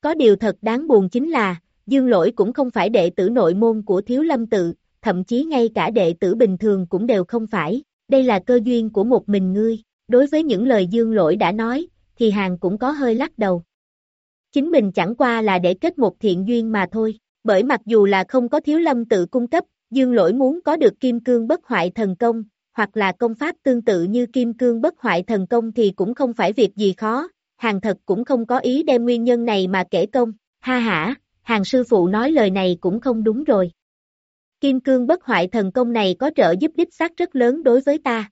B: Có điều thật đáng buồn chính là, Dương Lỗi cũng không phải đệ tử nội môn của Thiếu Lâm Tự, thậm chí ngay cả đệ tử bình thường cũng đều không phải, đây là cơ duyên của một mình ngươi, đối với những lời Dương Lỗi đã nói, thì hàng cũng có hơi lắc đầu. Chính mình chẳng qua là để kết một thiện duyên mà thôi, bởi mặc dù là không có Thiếu Lâm Tự cung cấp, Dương Lỗi muốn có được kim cương bất hoại thần công, hoặc là công pháp tương tự như kim cương bất hoại thần công thì cũng không phải việc gì khó, hàng thật cũng không có ý đem nguyên nhân này mà kể công, ha hả, hàng sư phụ nói lời này cũng không đúng rồi. Kim cương bất hoại thần công này có trợ giúp đích xác rất lớn đối với ta.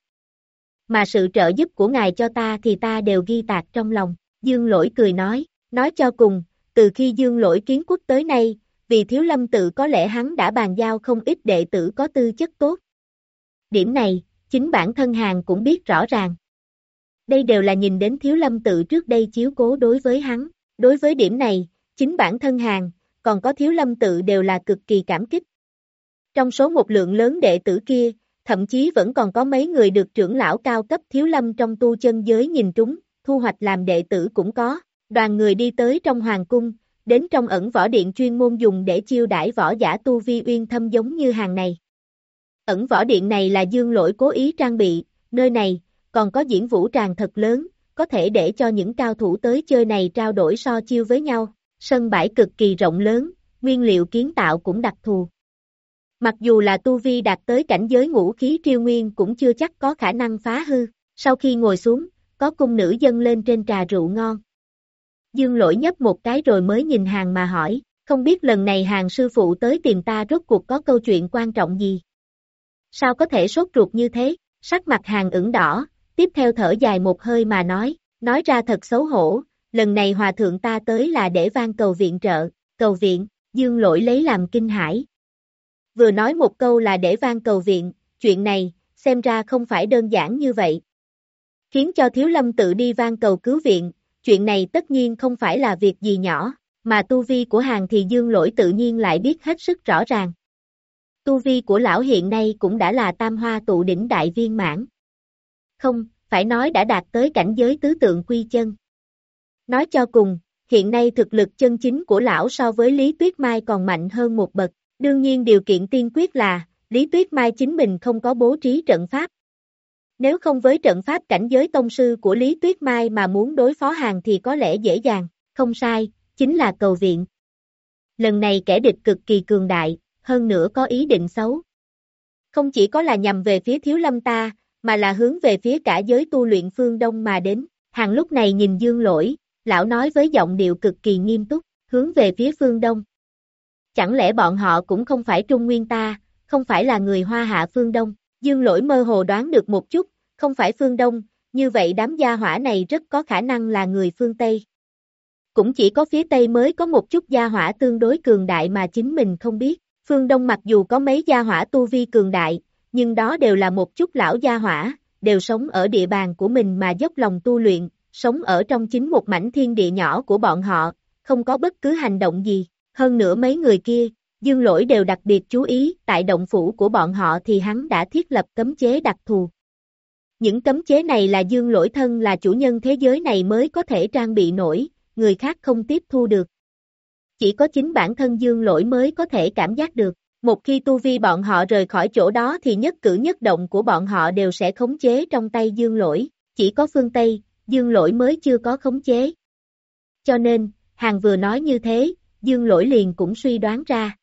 B: Mà sự trợ giúp của ngài cho ta thì ta đều ghi tạc trong lòng, dương lỗi cười nói, nói cho cùng, từ khi dương lỗi kiến quốc tới nay, vì thiếu lâm tự có lẽ hắn đã bàn giao không ít đệ tử có tư chất tốt. Điểm này, chính bản thân hàng cũng biết rõ ràng. Đây đều là nhìn đến thiếu lâm tự trước đây chiếu cố đối với hắn, đối với điểm này, chính bản thân hàng, còn có thiếu lâm tự đều là cực kỳ cảm kích. Trong số một lượng lớn đệ tử kia, thậm chí vẫn còn có mấy người được trưởng lão cao cấp thiếu lâm trong tu chân giới nhìn trúng, thu hoạch làm đệ tử cũng có, đoàn người đi tới trong hoàng cung, đến trong ẩn võ điện chuyên môn dùng để chiêu đãi võ giả tu vi uyên thâm giống như hàng này. Ẩn võ điện này là dương lỗi cố ý trang bị, nơi này, còn có diễn vũ tràng thật lớn, có thể để cho những cao thủ tới chơi này trao đổi so chiêu với nhau. Sân bãi cực kỳ rộng lớn, nguyên liệu kiến tạo cũng đặc thù. Mặc dù là tu vi đạt tới cảnh giới ngũ khí triêu nguyên cũng chưa chắc có khả năng phá hư. Sau khi ngồi xuống, có cung nữ dân lên trên trà rượu ngon. Dương lỗi nhấp một cái rồi mới nhìn hàng mà hỏi, không biết lần này hàng sư phụ tới tìm ta rốt cuộc có câu chuyện quan trọng gì. Sao có thể sốt ruột như thế, sắc mặt hàng ửng đỏ, tiếp theo thở dài một hơi mà nói, nói ra thật xấu hổ, lần này hòa thượng ta tới là để van cầu viện trợ, cầu viện, dương lỗi lấy làm kinh hãi. Vừa nói một câu là để van cầu viện, chuyện này, xem ra không phải đơn giản như vậy. khiến cho Thiếu Lâm tự đi van cầu cứu viện, chuyện này tất nhiên không phải là việc gì nhỏ, mà tu vi của hàng thì dương lỗi tự nhiên lại biết hết sức rõ ràng. Tu vi của lão hiện nay cũng đã là tam hoa tụ đỉnh đại viên mãn. Không, phải nói đã đạt tới cảnh giới tứ tượng quy chân. Nói cho cùng, hiện nay thực lực chân chính của lão so với Lý Tuyết Mai còn mạnh hơn một bậc, đương nhiên điều kiện tiên quyết là, Lý Tuyết Mai chính mình không có bố trí trận pháp. Nếu không với trận pháp cảnh giới tông sư của Lý Tuyết Mai mà muốn đối phó hàng thì có lẽ dễ dàng, không sai, chính là cầu viện. Lần này kẻ địch cực kỳ cường đại, hơn nữa có ý định xấu. Không chỉ có là nhằm về phía thiếu lâm ta, mà là hướng về phía cả giới tu luyện phương Đông mà đến. Hàng lúc này nhìn dương lỗi, lão nói với giọng điệu cực kỳ nghiêm túc, hướng về phía phương Đông. Chẳng lẽ bọn họ cũng không phải Trung Nguyên ta, không phải là người Hoa Hạ phương Đông? Dương lỗi mơ hồ đoán được một chút, không phải phương Đông, như vậy đám gia hỏa này rất có khả năng là người phương Tây. Cũng chỉ có phía Tây mới có một chút gia hỏa tương đối cường đại mà chính mình không biết. Phương Đông mặc dù có mấy gia hỏa tu vi cường đại, nhưng đó đều là một chút lão gia hỏa, đều sống ở địa bàn của mình mà dốc lòng tu luyện, sống ở trong chính một mảnh thiên địa nhỏ của bọn họ, không có bất cứ hành động gì. Hơn nữa mấy người kia, Dương Lỗi đều đặc biệt chú ý, tại động phủ của bọn họ thì hắn đã thiết lập cấm chế đặc thù. Những cấm chế này là Dương Lỗi thân là chủ nhân thế giới này mới có thể trang bị nổi, người khác không tiếp thu được. Chỉ có chính bản thân Dương Lỗi mới có thể cảm giác được. Một khi tu vi bọn họ rời khỏi chỗ đó thì nhất cử nhất động của bọn họ đều sẽ khống chế trong tay Dương Lỗi. Chỉ có phương Tây, Dương Lỗi mới chưa có khống chế. Cho nên, hàng vừa nói như thế, Dương Lỗi liền cũng suy đoán ra.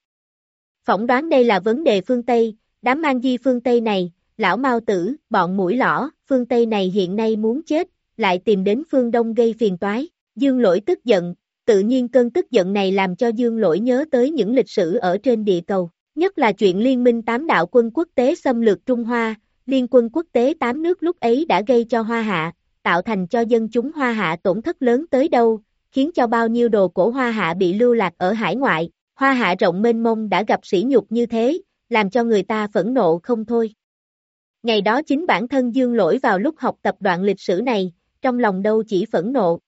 B: Phỏng đoán đây là vấn đề phương Tây, đám mang di phương Tây này, lão mau tử, bọn mũi lõ, phương Tây này hiện nay muốn chết, lại tìm đến phương Đông gây phiền toái. Dương lỗi tức giận, tự nhiên cơn tức giận này làm cho Dương lỗi nhớ tới những lịch sử ở trên địa cầu, nhất là chuyện liên minh tám đạo quân quốc tế xâm lược Trung Hoa, liên quân quốc tế tám nước lúc ấy đã gây cho Hoa Hạ, tạo thành cho dân chúng Hoa Hạ tổn thất lớn tới đâu, khiến cho bao nhiêu đồ cổ Hoa Hạ bị lưu lạc ở hải ngoại, Hoa Hạ rộng mênh mông đã gặp sỉ nhục như thế, làm cho người ta phẫn nộ không thôi. Ngày đó chính bản thân Dương lỗi vào lúc học tập đoạn lịch sử này, trong lòng đâu chỉ phẫn nộ,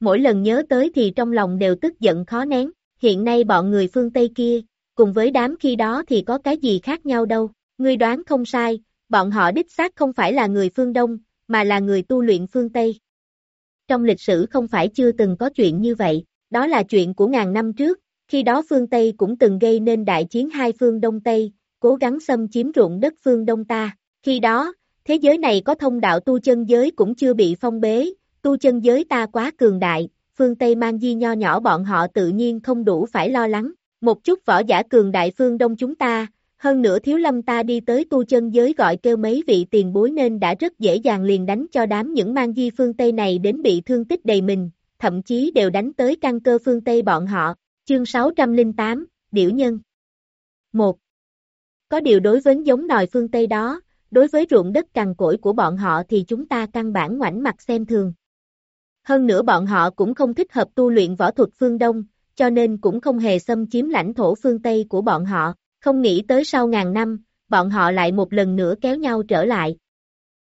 B: mỗi lần nhớ tới thì trong lòng đều tức giận khó nén, hiện nay bọn người phương Tây kia, cùng với đám khi đó thì có cái gì khác nhau đâu, ngươi đoán không sai, bọn họ đích xác không phải là người phương Đông, mà là người tu luyện phương Tây. Trong lịch sử không phải chưa từng có chuyện như vậy, đó là chuyện của ngàn năm trước, khi đó phương Tây cũng từng gây nên đại chiến hai phương Đông Tây, cố gắng xâm chiếm ruộng đất phương Đông ta, khi đó, thế giới này có thông đạo tu chân giới cũng chưa bị phong bế, tu chân giới ta quá cường đại, phương Tây mang di nho nhỏ bọn họ tự nhiên không đủ phải lo lắng, một chút võ giả cường đại phương Đông chúng ta, hơn nữa thiếu lâm ta đi tới tu chân giới gọi kêu mấy vị tiền bối nên đã rất dễ dàng liền đánh cho đám những mang di phương Tây này đến bị thương tích đầy mình, thậm chí đều đánh tới căn cơ phương Tây bọn họ, chương 608, Điểu Nhân. 1. Có điều đối với giống nòi phương Tây đó, đối với ruộng đất cằn cỗi của bọn họ thì chúng ta căn bản ngoảnh mặt xem thường, hơn nữa bọn họ cũng không thích hợp tu luyện võ thuật phương Đông, cho nên cũng không hề xâm chiếm lãnh thổ phương Tây của bọn họ, không nghĩ tới sau ngàn năm, bọn họ lại một lần nữa kéo nhau trở lại.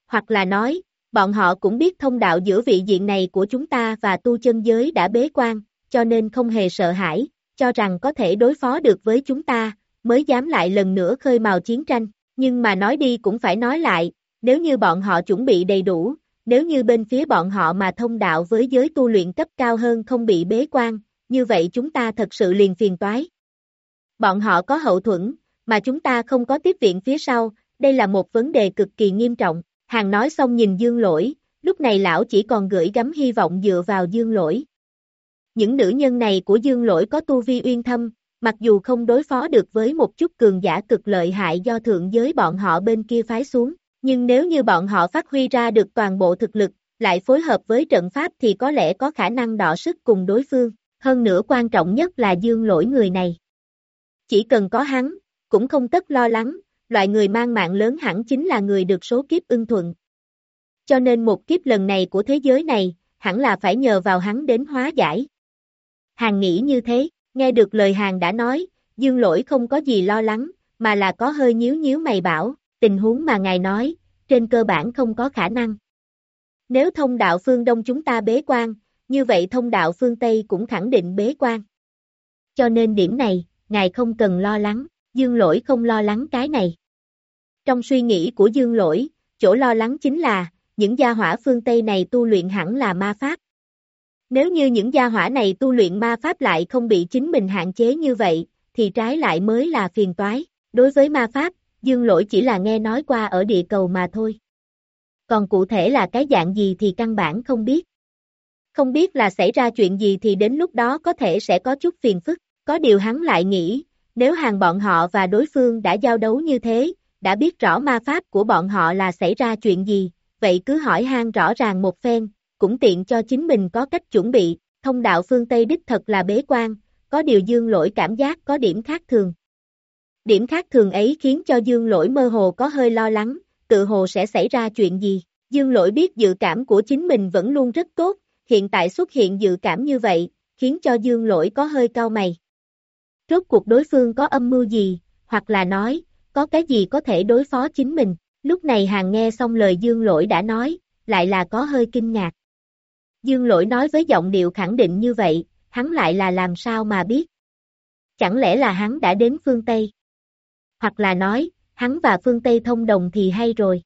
B: Hoặc là nói, bọn họ cũng biết thông đạo giữa vị diện này của chúng ta và tu chân giới đã bế quan, cho nên không hề sợ hãi, cho rằng có thể đối phó được với chúng ta, mới dám lại lần nữa khơi mào chiến tranh. Nhưng mà nói đi cũng phải nói lại, nếu như bọn họ chuẩn bị đầy đủ, nếu như bên phía bọn họ mà thông đạo với giới tu luyện cấp cao hơn không bị bế quan, như vậy chúng ta thật sự liền phiền toái. Bọn họ có hậu thuẫn, mà chúng ta không có tiếp viện phía sau, đây là một vấn đề cực kỳ nghiêm trọng. Hàng nói xong nhìn dương lỗi, lúc này lão chỉ còn gửi gắm hy vọng dựa vào dương lỗi. Những nữ nhân này của dương lỗi có tu vi uyên thâm, mặc dù không đối phó được với một chút cường giả cực lợi hại do thượng giới bọn họ bên kia phái xuống, nhưng nếu như bọn họ phát huy ra được toàn bộ thực lực, lại phối hợp với trận pháp thì có lẽ có khả năng đọ sức cùng đối phương, hơn nữa quan trọng nhất là dương lỗi người này. Chỉ cần có hắn, cũng không tất lo lắng, loại người mang mạng lớn hẳn chính là người được số kiếp ưng thuận. Cho nên một kiếp lần này của thế giới này, hẳn là phải nhờ vào hắn đến hóa giải. Hàng nghĩ như thế, nghe được lời hàng đã nói, dương lỗi không có gì lo lắng, mà là có hơi nhíu nhíu mày bảo, tình huống mà ngài nói, trên cơ bản không có khả năng. Nếu thông đạo phương Đông chúng ta bế quan, như vậy thông đạo phương Tây cũng khẳng định bế quan. Cho nên điểm này, ngài không cần lo lắng, dương lỗi không lo lắng cái này. Trong suy nghĩ của dương lỗi, chỗ lo lắng chính là, những gia hỏa phương Tây này tu luyện hẳn là ma pháp. Nếu như những gia hỏa này tu luyện ma pháp lại không bị chính mình hạn chế như vậy, thì trái lại mới là phiền toái. Đối với ma pháp, dương lỗi chỉ là nghe nói qua ở địa cầu mà thôi. Còn cụ thể là cái dạng gì thì căn bản không biết. Không biết là xảy ra chuyện gì thì đến lúc đó có thể sẽ có chút phiền phức. Có điều hắn lại nghĩ, nếu hàng bọn họ và đối phương đã giao đấu như thế, đã biết rõ ma pháp của bọn họ là xảy ra chuyện gì, vậy cứ hỏi hang rõ ràng một phen, cũng tiện cho chính mình có cách chuẩn bị, thông đạo phương Tây đích thật là bế quan, có điều dương lỗi cảm giác có điểm khác thường. Điểm khác thường ấy khiến cho dương lỗi mơ hồ có hơi lo lắng, tự hồ sẽ xảy ra chuyện gì. Dương lỗi biết dự cảm của chính mình vẫn luôn rất tốt, hiện tại xuất hiện dự cảm như vậy, khiến cho dương lỗi có hơi cao mày. Rốt cuộc đối phương có âm mưu gì, hoặc là nói, có cái gì có thể đối phó chính mình. Lúc này hàng nghe xong lời dương lỗi đã nói, lại là có hơi kinh ngạc. Dương lỗi nói với giọng điệu khẳng định như vậy, hắn lại là làm sao mà biết. Chẳng lẽ là hắn đã đến phương Tây? Hoặc là nói, hắn và phương Tây thông đồng thì hay rồi.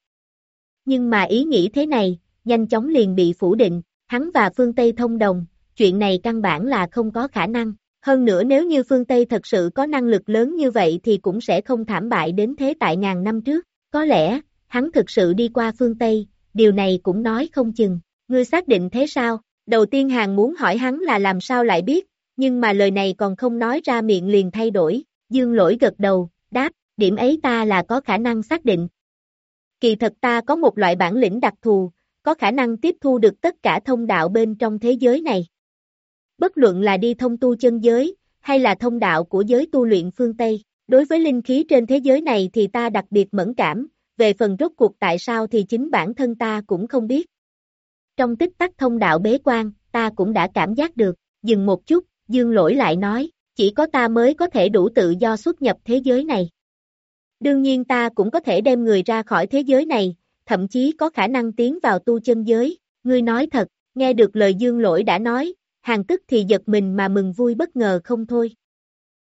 B: Nhưng mà ý nghĩ thế này, nhanh chóng liền bị phủ định, hắn và phương Tây thông đồng, chuyện này căn bản là không có khả năng. Hơn nữa nếu như phương Tây thật sự có năng lực lớn như vậy thì cũng sẽ không thảm bại đến thế tại ngàn năm trước. Có lẽ, hắn thực sự đi qua phương Tây, điều này cũng nói không chừng. Ngươi xác định thế sao? Đầu tiên hàng muốn hỏi hắn là làm sao lại biết, nhưng mà lời này còn không nói ra miệng liền thay đổi. Dương lỗi gật đầu, đáp, điểm ấy ta là có khả năng xác định. Kỳ thật ta có một loại bản lĩnh đặc thù, có khả năng tiếp thu được tất cả thông đạo bên trong thế giới này. Bất luận là đi thông tu chân giới, hay là thông đạo của giới tu luyện phương Tây, đối với linh khí trên thế giới này thì ta đặc biệt mẫn cảm, về phần rốt cuộc tại sao thì chính bản thân ta cũng không biết. Trong tích tắc thông đạo bế quan, ta cũng đã cảm giác được, dừng một chút, dương lỗi lại nói, chỉ có ta mới có thể đủ tự do xuất nhập thế giới này. Đương nhiên ta cũng có thể đem người ra khỏi thế giới này, thậm chí có khả năng tiến vào tu chân giới, ngươi nói thật, nghe được lời dương lỗi đã nói, hàng tức thì giật mình mà mừng vui bất ngờ không thôi.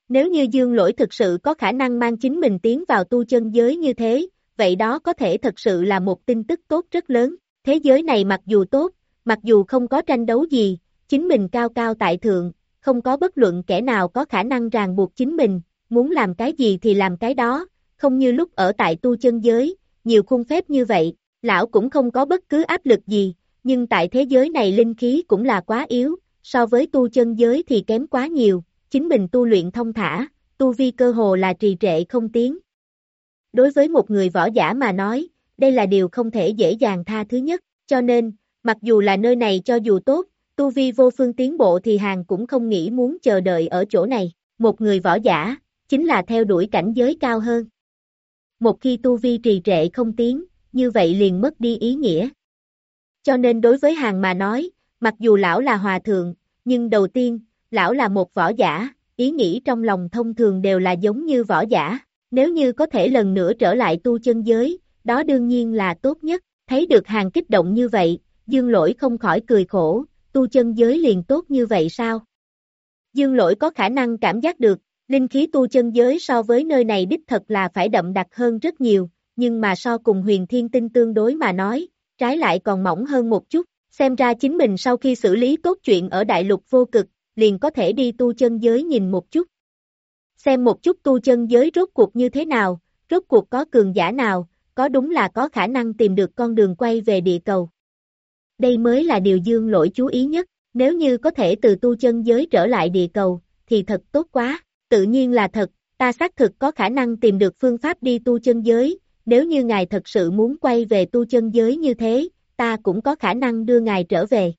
B: Nếu như dương lỗi thực sự có khả năng mang chính mình tiến vào tu chân giới như thế, vậy đó có thể thật sự là một tin tức tốt rất lớn. Thế giới này mặc dù tốt, mặc dù không có tranh đấu gì, chính mình cao cao tại thượng, không có bất luận kẻ nào có khả năng ràng buộc chính mình, muốn làm cái gì thì làm cái đó, không như lúc ở tại tu chân giới, nhiều khung phép như vậy, lão cũng không có bất cứ áp lực gì, nhưng tại thế giới này linh khí cũng là quá yếu, so với tu chân giới thì kém quá nhiều, chính mình tu luyện thông thả, tu vi cơ hồ là trì trệ không tiến. Đối với một người võ giả mà nói, đây là điều không thể dễ dàng tha thứ nhất, cho nên, mặc dù là nơi này cho dù tốt, tu vi vô phương tiến bộ thì hàng cũng không nghĩ muốn chờ đợi ở chỗ này, một người võ giả, chính là theo đuổi cảnh giới cao hơn. Một khi tu vi trì trệ không tiến, như vậy liền mất đi ý nghĩa. Cho nên đối với hàng mà nói, mặc dù lão là hòa thượng, nhưng đầu tiên, lão là một võ giả, ý nghĩ trong lòng thông thường đều là giống như võ giả, nếu như có thể lần nữa trở lại tu chân giới, đó đương nhiên là tốt nhất, thấy được hàng kích động như vậy, dương lỗi không khỏi cười khổ, tu chân giới liền tốt như vậy sao? Dương lỗi có khả năng cảm giác được, linh khí tu chân giới so với nơi này đích thật là phải đậm đặc hơn rất nhiều, nhưng mà so cùng huyền thiên tinh tương đối mà nói, trái lại còn mỏng hơn một chút, xem ra chính mình sau khi xử lý tốt chuyện ở đại lục vô cực, liền có thể đi tu chân giới nhìn một chút. Xem một chút tu chân giới rốt cuộc như thế nào, rốt cuộc có cường giả nào, có đúng là có khả năng tìm được con đường quay về địa cầu. Đây mới là điều dương lỗi chú ý nhất, nếu như có thể từ tu chân giới trở lại địa cầu, thì thật tốt quá, tự nhiên là thật, ta xác thực có khả năng tìm được phương pháp đi tu chân giới, nếu như ngài thật sự muốn quay về tu chân giới như thế, ta cũng có khả năng đưa ngài trở về.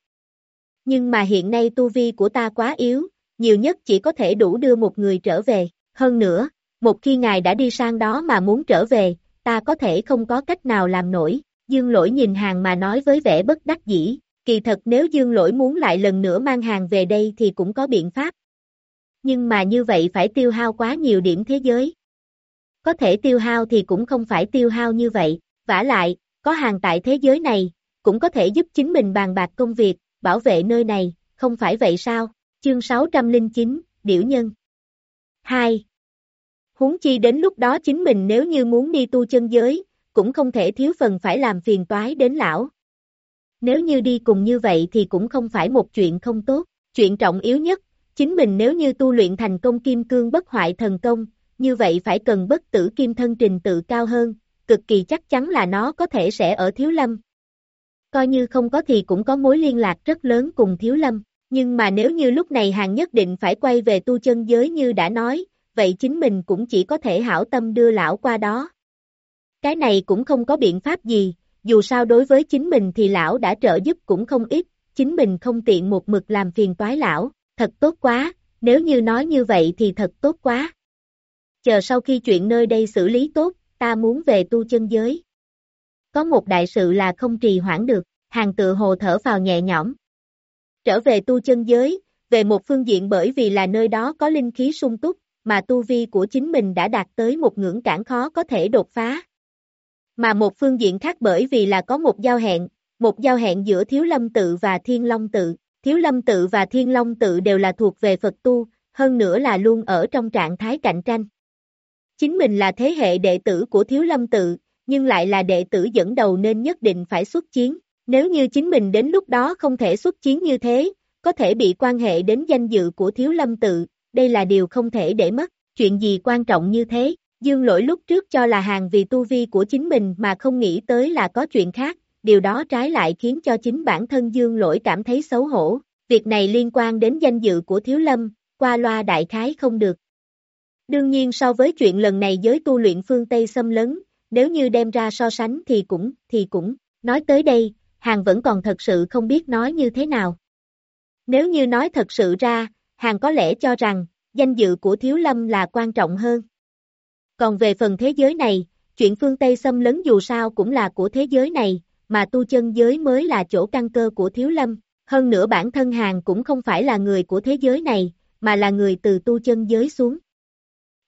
B: Nhưng mà hiện nay tu vi của ta quá yếu, nhiều nhất chỉ có thể đủ đưa một người trở về, hơn nữa, một khi ngài đã đi sang đó mà muốn trở về, ta có thể không có cách nào làm nổi, dương lỗi nhìn hàng mà nói với vẻ bất đắc dĩ, kỳ thật nếu dương lỗi muốn lại lần nữa mang hàng về đây thì cũng có biện pháp. Nhưng mà như vậy phải tiêu hao quá nhiều điểm thế giới. Có thể tiêu hao thì cũng không phải tiêu hao như vậy, vả lại, có hàng tại thế giới này, cũng có thể giúp chính mình bàn bạc công việc, bảo vệ nơi này, không phải vậy sao? Chương 609, Điểu Nhân 2. Huống chi đến lúc đó chính mình nếu như muốn đi tu chân giới, cũng không thể thiếu phần phải làm phiền toái đến lão. Nếu như đi cùng như vậy thì cũng không phải một chuyện không tốt, chuyện trọng yếu nhất, chính mình nếu như tu luyện thành công kim cương bất hoại thần công, như vậy phải cần bất tử kim thân trình tự cao hơn, cực kỳ chắc chắn là nó có thể sẽ ở thiếu lâm. Coi như không có thì cũng có mối liên lạc rất lớn cùng thiếu lâm, nhưng mà nếu như lúc này hàng nhất định phải quay về tu chân giới như đã nói, vậy chính mình cũng chỉ có thể hảo tâm đưa lão qua đó. Cái này cũng không có biện pháp gì, dù sao đối với chính mình thì lão đã trợ giúp cũng không ít, chính mình không tiện một mực làm phiền toái lão, thật tốt quá, nếu như nói như vậy thì thật tốt quá. Chờ sau khi chuyện nơi đây xử lý tốt, ta muốn về tu chân giới. Có một đại sự là không trì hoãn được, hàng tự hồ thở vào nhẹ nhõm. Trở về tu chân giới, về một phương diện bởi vì là nơi đó có linh khí sung túc, mà tu vi của chính mình đã đạt tới một ngưỡng cản khó có thể đột phá. Mà một phương diện khác bởi vì là có một giao hẹn, một giao hẹn giữa Thiếu Lâm Tự và Thiên Long Tự. Thiếu Lâm Tự và Thiên Long Tự đều là thuộc về Phật tu, hơn nữa là luôn ở trong trạng thái cạnh tranh. Chính mình là thế hệ đệ tử của Thiếu Lâm Tự, nhưng lại là đệ tử dẫn đầu nên nhất định phải xuất chiến. Nếu như chính mình đến lúc đó không thể xuất chiến như thế, có thể bị quan hệ đến danh dự của Thiếu Lâm Tự, đây là điều không thể để mất. Chuyện gì quan trọng như thế, Dương lỗi lúc trước cho là hàng vì tu vi của chính mình mà không nghĩ tới là có chuyện khác, điều đó trái lại khiến cho chính bản thân Dương lỗi cảm thấy xấu hổ. Việc này liên quan đến danh dự của Thiếu Lâm, qua loa đại khái không được. Đương nhiên so với chuyện lần này giới tu luyện phương Tây xâm lấn, nếu như đem ra so sánh thì cũng, thì cũng, nói tới đây, Hàng vẫn còn thật sự không biết nói như thế nào. Nếu như nói thật sự ra, Hàng có lẽ cho rằng, danh dự của Thiếu Lâm là quan trọng hơn. Còn về phần thế giới này, chuyện phương Tây xâm lấn dù sao cũng là của thế giới này, mà tu chân giới mới là chỗ căn cơ của Thiếu Lâm. Hơn nữa bản thân Hàng cũng không phải là người của thế giới này, mà là người từ tu chân giới xuống.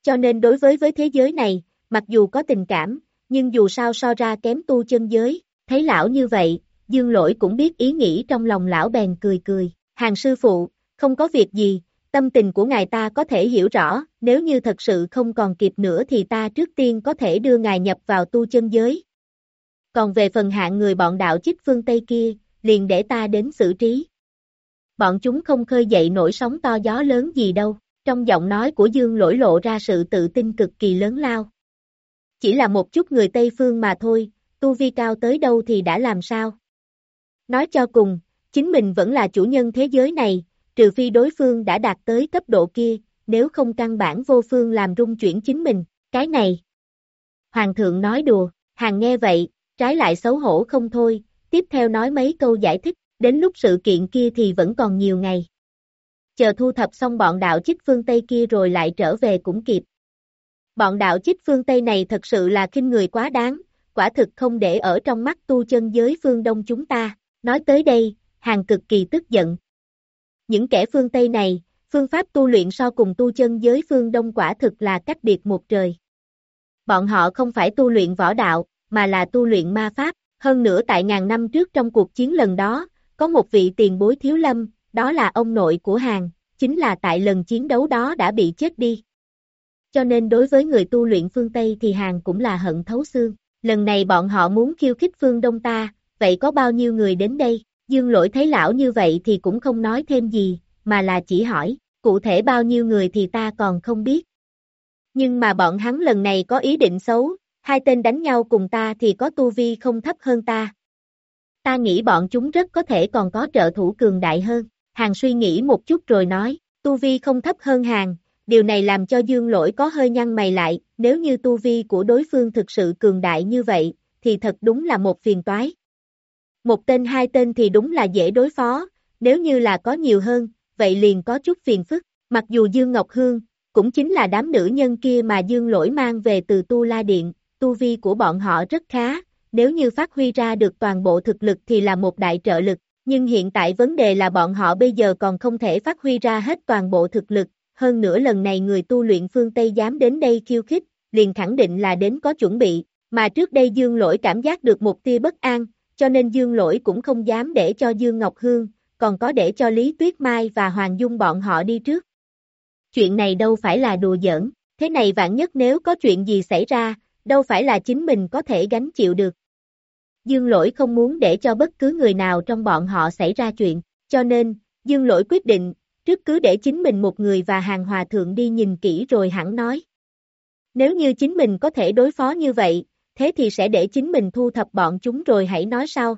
B: Cho nên đối với với thế giới này, mặc dù có tình cảm, nhưng dù sao so ra kém tu chân giới, thấy lão như vậy, dương lỗi cũng biết ý nghĩ trong lòng lão bèn cười cười, hàng sư phụ, không có việc gì, tâm tình của ngài ta có thể hiểu rõ, nếu như thật sự không còn kịp nữa thì ta trước tiên có thể đưa ngài nhập vào tu chân giới. Còn về phần hạng người bọn đạo chích phương Tây kia, liền để ta đến xử trí. Bọn chúng không khơi dậy nổi sóng to gió lớn gì đâu, trong giọng nói của Dương lỗi lộ ra sự tự tin cực kỳ lớn lao. Chỉ là một chút người Tây Phương mà thôi, tu vi cao tới đâu thì đã làm sao. Nói cho cùng, chính mình vẫn là chủ nhân thế giới này, trừ phi đối phương đã đạt tới cấp độ kia, nếu không căn bản vô phương làm rung chuyển chính mình, cái này. Hoàng thượng nói đùa, hàng nghe vậy, trái lại xấu hổ không thôi, tiếp theo nói mấy câu giải thích, đến lúc sự kiện kia thì vẫn còn nhiều ngày. Chờ thu thập xong bọn đạo chích phương Tây kia rồi lại trở về cũng kịp. Bọn đạo chích phương Tây này thật sự là kinh người quá đáng, quả thực không để ở trong mắt tu chân giới phương Đông chúng ta. Nói tới đây, hàng cực kỳ tức giận, những kẻ phương Tây này, phương pháp tu luyện so cùng tu chân giới phương Đông quả thực là cách biệt một trời. Bọn họ không phải tu luyện võ đạo, mà là tu luyện ma pháp, hơn nữa tại ngàn năm trước trong cuộc chiến lần đó, có một vị tiền bối thiếu lâm, đó là ông nội của hàng, chính là tại lần chiến đấu đó đã bị chết đi. Cho nên đối với người tu luyện phương Tây thì hàng cũng là hận thấu xương, lần này bọn họ muốn khiêu khích phương Đông ta, vậy có bao nhiêu người đến đây? Dương lỗi thấy lão như vậy thì cũng không nói thêm gì, mà là chỉ hỏi, cụ thể bao nhiêu người thì ta còn không biết. Nhưng mà bọn hắn lần này có ý định xấu, hai tên đánh nhau cùng ta thì có tu vi không thấp hơn ta. Ta nghĩ bọn chúng rất có thể còn có trợ thủ cường đại hơn. Hàng suy nghĩ một chút rồi nói, tu vi không thấp hơn hàng, điều này làm cho dương lỗi có hơi nhăn mày lại, nếu như tu vi của đối phương thực sự cường đại như vậy, thì thật đúng là một phiền toái. Một tên hai tên thì đúng là dễ đối phó, nếu như là có nhiều hơn, vậy liền có chút phiền phức. Mặc dù Dương Ngọc Hương, cũng chính là đám nữ nhân kia mà Dương Lỗi mang về từ Tu La Điện, tu vi của bọn họ rất khá, nếu như phát huy ra được toàn bộ thực lực thì là một đại trợ lực, nhưng hiện tại vấn đề là bọn họ bây giờ còn không thể phát huy ra hết toàn bộ thực lực, hơn nữa lần này người tu luyện phương Tây dám đến đây khiêu khích, liền khẳng định là đến có chuẩn bị, mà trước đây Dương Lỗi cảm giác được một tia bất an, cho nên Dương Lỗi cũng không dám để cho Dương Ngọc Hương, còn có để cho Lý Tuyết Mai và Hoàng Dung bọn họ đi trước. Chuyện này đâu phải là đùa giỡn, thế này vạn nhất nếu có chuyện gì xảy ra, đâu phải là chính mình có thể gánh chịu được. Dương Lỗi không muốn để cho bất cứ người nào trong bọn họ xảy ra chuyện, cho nên, Dương Lỗi quyết định, trước cứ để chính mình một người và hàng hòa thượng đi nhìn kỹ rồi hẳn nói. Nếu như chính mình có thể đối phó như vậy, thế thì sẽ để chính mình thu thập bọn chúng rồi hãy nói sau.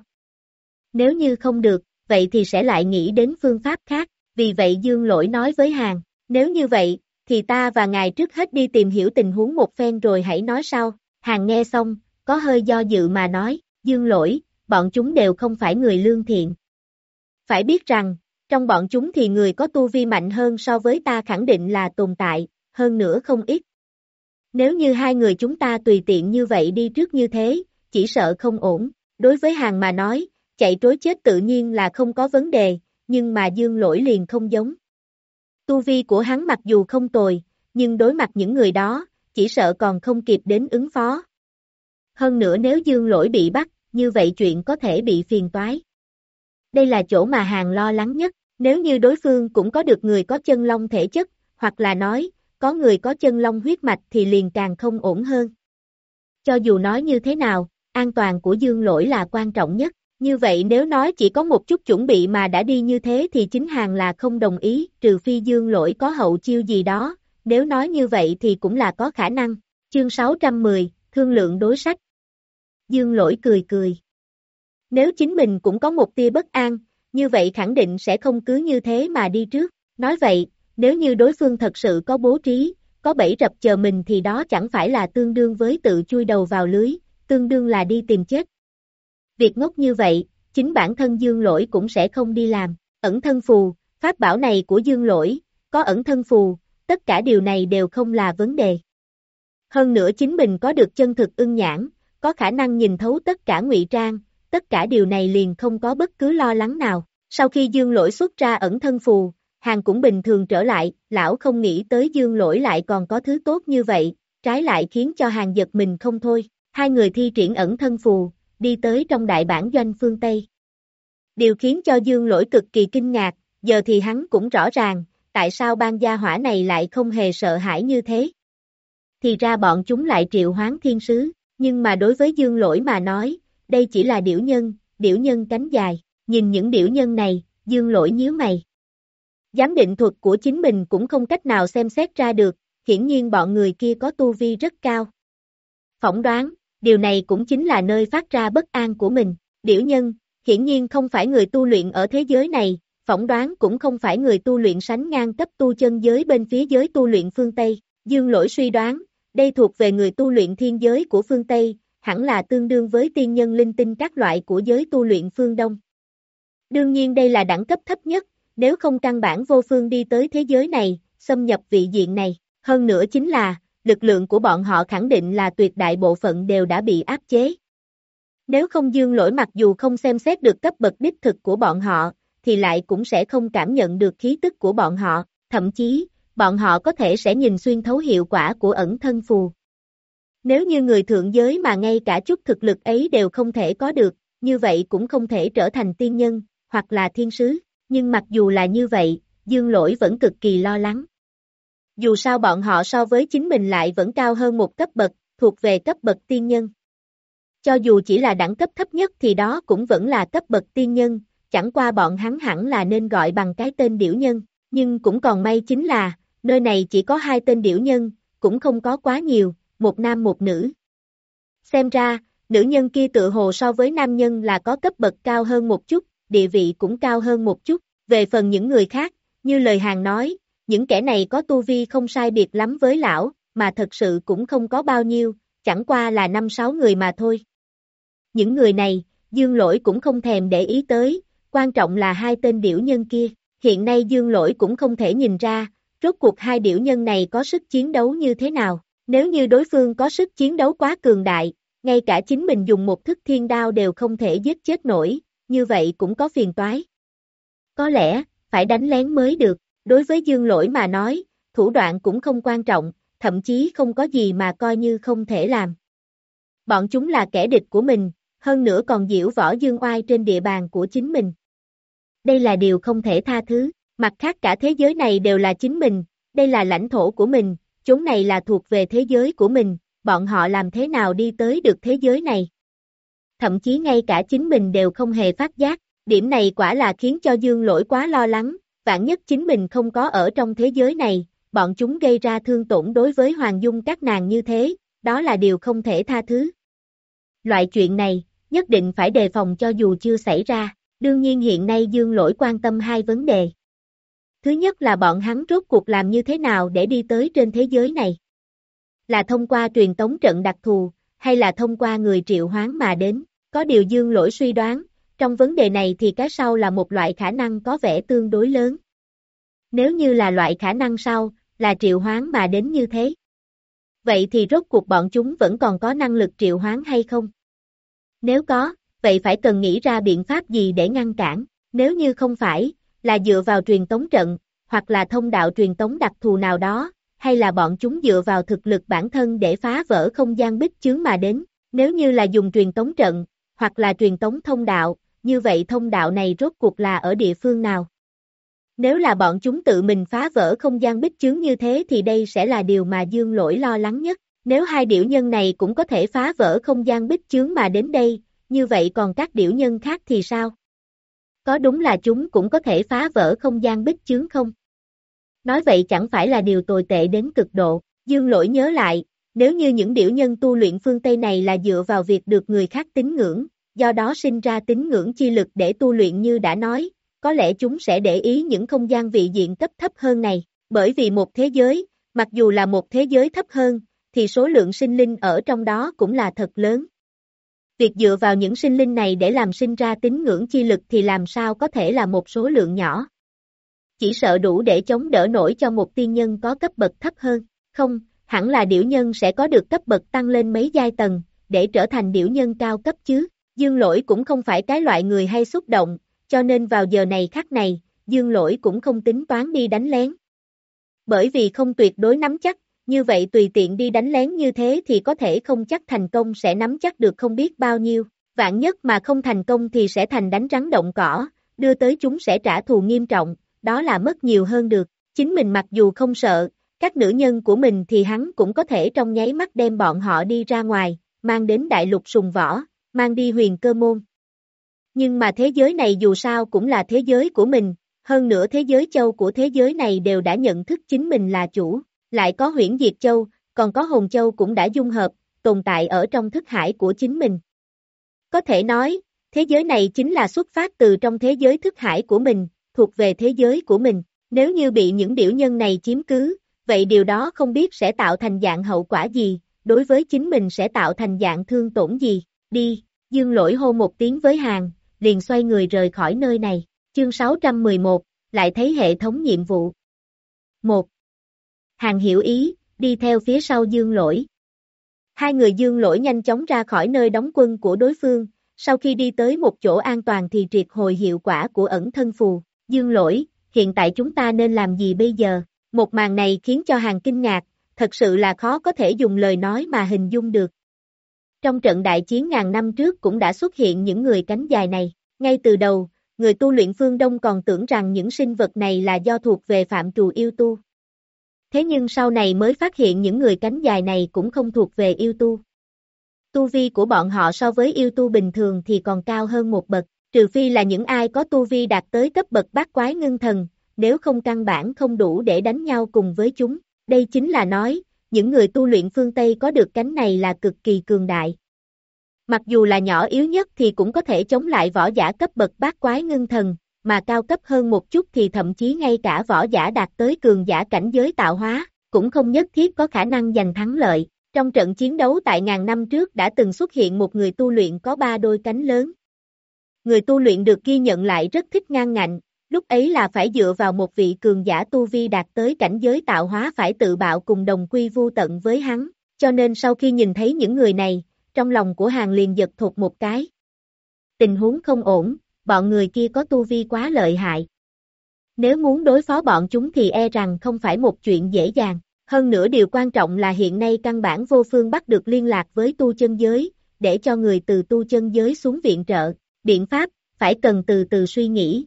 B: Nếu như không được, vậy thì sẽ lại nghĩ đến phương pháp khác, vì vậy Dương Lỗi nói với hàng, nếu như vậy, thì ta và ngài trước hết đi tìm hiểu tình huống một phen rồi hãy nói sau. Hàng nghe xong, có hơi do dự mà nói, Dương Lỗi, bọn chúng đều không phải người lương thiện. Phải biết rằng, trong bọn chúng thì người có tu vi mạnh hơn so với ta khẳng định là tồn tại, hơn nữa không ít. Nếu như hai người chúng ta tùy tiện như vậy đi trước như thế, chỉ sợ không ổn. Đối với hàng mà nói, chạy trối chết tự nhiên là không có vấn đề, nhưng mà dương lỗi liền không giống. Tu vi của hắn mặc dù không tồi, nhưng đối mặt những người đó, chỉ sợ còn không kịp đến ứng phó. Hơn nữa nếu dương lỗi bị bắt, như vậy chuyện có thể bị phiền toái. Đây là chỗ mà hàng lo lắng nhất, nếu như đối phương cũng có được người có chân long thể chất, hoặc là nói, có người có chân long huyết mạch thì liền càng không ổn hơn. Cho dù nói như thế nào, an toàn của dương lỗi là quan trọng nhất. Như vậy nếu nói chỉ có một chút chuẩn bị mà đã đi như thế thì chính hàng là không đồng ý, trừ phi dương lỗi có hậu chiêu gì đó, nếu nói như vậy thì cũng là có khả năng. Chương 610, Thương lượng đối sách. Dương lỗi cười cười. Nếu chính mình cũng có một tia bất an, như vậy khẳng định sẽ không cứ như thế mà đi trước. Nói vậy, nếu như đối phương thật sự có bố trí, có bẫy rập chờ mình thì đó chẳng phải là tương đương với tự chui đầu vào lưới, tương đương là đi tìm chết. Việc ngốc như vậy, chính bản thân dương lỗi cũng sẽ không đi làm. Ẩn thân phù, pháp bảo này của dương lỗi, có ẩn thân phù, tất cả điều này đều không là vấn đề. Hơn nữa chính mình có được chân thực ưng nhãn, có khả năng nhìn thấu tất cả ngụy trang, tất cả điều này liền không có bất cứ lo lắng nào. Sau khi dương lỗi xuất ra ẩn thân phù, hàng cũng bình thường trở lại, lão không nghĩ tới dương lỗi lại còn có thứ tốt như vậy, trái lại khiến cho hàng giật mình không thôi. Hai người thi triển ẩn thân phù, đi tới trong đại bản doanh phương Tây. Điều khiến cho dương lỗi cực kỳ kinh ngạc, giờ thì hắn cũng rõ ràng, tại sao ban gia hỏa này lại không hề sợ hãi như thế. Thì ra bọn chúng lại triệu hoán thiên sứ, nhưng mà đối với dương lỗi mà nói, đây chỉ là điểu nhân, điểu nhân cánh dài, nhìn những điểu nhân này, dương lỗi nhíu mày. Giám định thuật của chính mình cũng không cách nào xem xét ra được, hiển nhiên bọn người kia có tu vi rất cao. Phỏng đoán, điều này cũng chính là nơi phát ra bất an của mình. Điểu nhân, hiển nhiên không phải người tu luyện ở thế giới này, phỏng đoán cũng không phải người tu luyện sánh ngang cấp tu chân giới bên phía giới tu luyện phương Tây. Dương lỗi suy đoán, đây thuộc về người tu luyện thiên giới của phương Tây, hẳn là tương đương với tiên nhân linh tinh các loại của giới tu luyện phương Đông. Đương nhiên đây là đẳng cấp thấp nhất, nếu không căn bản vô phương đi tới thế giới này, xâm nhập vị diện này. Hơn nữa chính là, lực lượng của bọn họ khẳng định là tuyệt đại bộ phận đều đã bị áp chế. Nếu không dương lỗi mặc dù không xem xét được cấp bậc đích thực của bọn họ, thì lại cũng sẽ không cảm nhận được khí tức của bọn họ, thậm chí, bọn họ có thể sẽ nhìn xuyên thấu hiệu quả của ẩn thân phù. Nếu như người thượng giới mà ngay cả chút thực lực ấy đều không thể có được, như vậy cũng không thể trở thành tiên nhân, hoặc là thiên sứ, nhưng mặc dù là như vậy, dương lỗi vẫn cực kỳ lo lắng. Dù sao bọn họ so với chính mình lại vẫn cao hơn một cấp bậc, thuộc về cấp bậc tiên nhân. Cho dù chỉ là đẳng cấp thấp nhất thì đó cũng vẫn là cấp bậc tiên nhân, chẳng qua bọn hắn hẳn là nên gọi bằng cái tên điểu nhân, nhưng cũng còn may chính là, nơi này chỉ có hai tên điểu nhân, cũng không có quá nhiều, một nam một nữ. Xem ra, nữ nhân kia tự hồ so với nam nhân là có cấp bậc cao hơn một chút, địa vị cũng cao hơn một chút, về phần những người khác, như lời hàng nói, những kẻ này có tu vi không sai biệt lắm với lão, mà thật sự cũng không có bao nhiêu, chẳng qua là năm sáu người mà thôi. Những người này, Dương Lỗi cũng không thèm để ý tới, quan trọng là hai tên điểu nhân kia, hiện nay Dương Lỗi cũng không thể nhìn ra, rốt cuộc hai điểu nhân này có sức chiến đấu như thế nào, nếu như đối phương có sức chiến đấu quá cường đại, ngay cả chính mình dùng một thức thiên đao đều không thể giết chết nổi, như vậy cũng có phiền toái. Có lẽ, phải đánh lén mới được, đối với dương lỗi mà nói, thủ đoạn cũng không quan trọng, thậm chí không có gì mà coi như không thể làm. Bọn chúng là kẻ địch của mình, hơn nữa còn diễu võ dương oai trên địa bàn của chính mình. Đây là điều không thể tha thứ, mặt khác cả thế giới này đều là chính mình, đây là lãnh thổ của mình, chúng này là thuộc về thế giới của mình, bọn họ làm thế nào đi tới được thế giới này. Thậm chí ngay cả chính mình đều không hề phát giác, điểm này quả là khiến cho dương lỗi quá lo lắng, vạn nhất chính mình không có ở trong thế giới này, bọn chúng gây ra thương tổn đối với Hoàng Dung các nàng như thế, đó là điều không thể tha thứ. Loại chuyện này, nhất định phải đề phòng cho dù chưa xảy ra, đương nhiên hiện nay Dương Lỗi quan tâm hai vấn đề. Thứ nhất là bọn hắn rốt cuộc làm như thế nào để đi tới trên thế giới này. Là thông qua truyền tống trận đặc thù, hay là thông qua người triệu hoán mà đến, có điều Dương Lỗi suy đoán, trong vấn đề này thì cái sau là một loại khả năng có vẻ tương đối lớn. Nếu như là loại khả năng sau, là triệu hoán mà đến như thế. Vậy thì rốt cuộc bọn chúng vẫn còn có năng lực triệu hoán hay không? Nếu có, vậy phải cần nghĩ ra biện pháp gì để ngăn cản, nếu như không phải, là dựa vào truyền tống trận, hoặc là thông đạo truyền tống đặc thù nào đó, hay là bọn chúng dựa vào thực lực bản thân để phá vỡ không gian bích chướng mà đến, nếu như là dùng truyền tống trận, hoặc là truyền tống thông đạo, như vậy thông đạo này rốt cuộc là ở địa phương nào? Nếu là bọn chúng tự mình phá vỡ không gian bích chướng như thế thì đây sẽ là điều mà Dương Lỗi lo lắng nhất. Nếu hai điểu nhân này cũng có thể phá vỡ không gian bích chướng mà đến đây, như vậy còn các điểu nhân khác thì sao? Có đúng là chúng cũng có thể phá vỡ không gian bích chướng không? Nói vậy chẳng phải là điều tồi tệ đến cực độ, Dương Lỗi nhớ lại, nếu như những điểu nhân tu luyện phương Tây này là dựa vào việc được người khác tín ngưỡng, do đó sinh ra tín ngưỡng chi lực để tu luyện như đã nói, có lẽ chúng sẽ để ý những không gian vị diện cấp thấp hơn này, bởi vì một thế giới, mặc dù là một thế giới thấp hơn, thì số lượng sinh linh ở trong đó cũng là thật lớn. Việc dựa vào những sinh linh này để làm sinh ra tín ngưỡng chi lực thì làm sao có thể là một số lượng nhỏ. Chỉ sợ đủ để chống đỡ nổi cho một tiên nhân có cấp bậc thấp hơn, không, hẳn là điểu nhân sẽ có được cấp bậc tăng lên mấy giai tầng, để trở thành điểu nhân cao cấp chứ. Dương lỗi cũng không phải cái loại người hay xúc động, cho nên vào giờ này khắc này, dương lỗi cũng không tính toán đi đánh lén. Bởi vì không tuyệt đối nắm chắc, như vậy tùy tiện đi đánh lén như thế thì có thể không chắc thành công sẽ nắm chắc được không biết bao nhiêu, vạn nhất mà không thành công thì sẽ thành đánh rắn động cỏ, đưa tới chúng sẽ trả thù nghiêm trọng, đó là mất nhiều hơn được, chính mình mặc dù không sợ, các nữ nhân của mình thì hắn cũng có thể trong nháy mắt đem bọn họ đi ra ngoài, mang đến đại lục sùng võ, mang đi huyền cơ môn. Nhưng mà thế giới này dù sao cũng là thế giới của mình, hơn nữa thế giới châu của thế giới này đều đã nhận thức chính mình là chủ, lại có huyễn diệt châu, còn có hồn châu cũng đã dung hợp, tồn tại ở trong thức hải của chính mình. Có thể nói, thế giới này chính là xuất phát từ trong thế giới thức hải của mình, thuộc về thế giới của mình, nếu như bị những điểu nhân này chiếm cứ, vậy điều đó không biết sẽ tạo thành dạng hậu quả gì, đối với chính mình sẽ tạo thành dạng thương tổn gì, đi, dương lỗi hô một tiếng với hàng, liền xoay người rời khỏi nơi này. Chương 611, lại thấy hệ thống nhiệm vụ. 1. Hàng hiểu ý, đi theo phía sau dương lỗi. Hai người dương lỗi nhanh chóng ra khỏi nơi đóng quân của đối phương, sau khi đi tới một chỗ an toàn thì triệt hồi hiệu quả của ẩn thân phù. Dương lỗi, hiện tại chúng ta nên làm gì bây giờ? Một màn này khiến cho hàng kinh ngạc, thật sự là khó có thể dùng lời nói mà hình dung được. Trong trận đại chiến ngàn năm trước cũng đã xuất hiện những người cánh dài này. Ngay từ đầu, người tu luyện phương Đông còn tưởng rằng những sinh vật này là do thuộc về phạm trù yêu tu. Thế nhưng sau này mới phát hiện những người cánh dài này cũng không thuộc về yêu tu. Tu vi của bọn họ so với yêu tu bình thường thì còn cao hơn một bậc, trừ phi là những ai có tu vi đạt tới cấp bậc bát quái ngưng thần, nếu không căn bản không đủ để đánh nhau cùng với chúng. Đây chính là nói, những người tu luyện phương Tây có được cánh này là cực kỳ cường đại. Mặc dù là nhỏ yếu nhất thì cũng có thể chống lại võ giả cấp bậc bát quái ngưng thần, mà cao cấp hơn một chút thì thậm chí ngay cả võ giả đạt tới cường giả cảnh giới tạo hóa, cũng không nhất thiết có khả năng giành thắng lợi. Trong trận chiến đấu tại ngàn năm trước đã từng xuất hiện một người tu luyện có ba đôi cánh lớn. Người tu luyện được ghi nhận lại rất thích ngang ngạnh, lúc ấy là phải dựa vào một vị cường giả tu vi đạt tới cảnh giới tạo hóa phải tự bạo cùng đồng quy vu tận với hắn, cho nên sau khi nhìn thấy những người này, trong lòng của hàng liền giật thụt một cái. Tình huống không ổn, bọn người kia có tu vi quá lợi hại. Nếu muốn đối phó bọn chúng thì e rằng không phải một chuyện dễ dàng. Hơn nữa điều quan trọng là hiện nay căn bản vô phương bắt được liên lạc với tu chân giới, để cho người từ tu chân giới xuống viện trợ, biện pháp, phải cần từ từ suy nghĩ.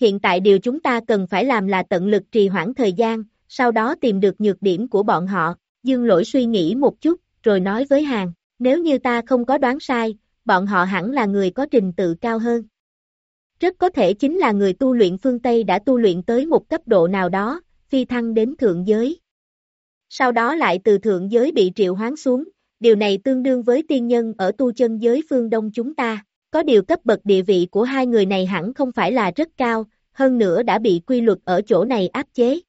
B: Hiện tại điều chúng ta cần phải làm là tận lực trì hoãn thời gian, sau đó tìm được nhược điểm của bọn họ, dương lỗi suy nghĩ một chút, rồi nói với hàng, nếu như ta không có đoán sai, bọn họ hẳn là người có trình tự cao hơn. Rất có thể chính là người tu luyện phương Tây đã tu luyện tới một cấp độ nào đó, phi thăng đến thượng giới. Sau đó lại từ thượng giới bị triệu hoán xuống, điều này tương đương với tiên nhân ở tu chân giới phương Đông chúng ta. Có điều cấp bậc địa vị của hai người này hẳn không phải là rất cao, hơn nữa đã bị quy luật ở chỗ này áp chế.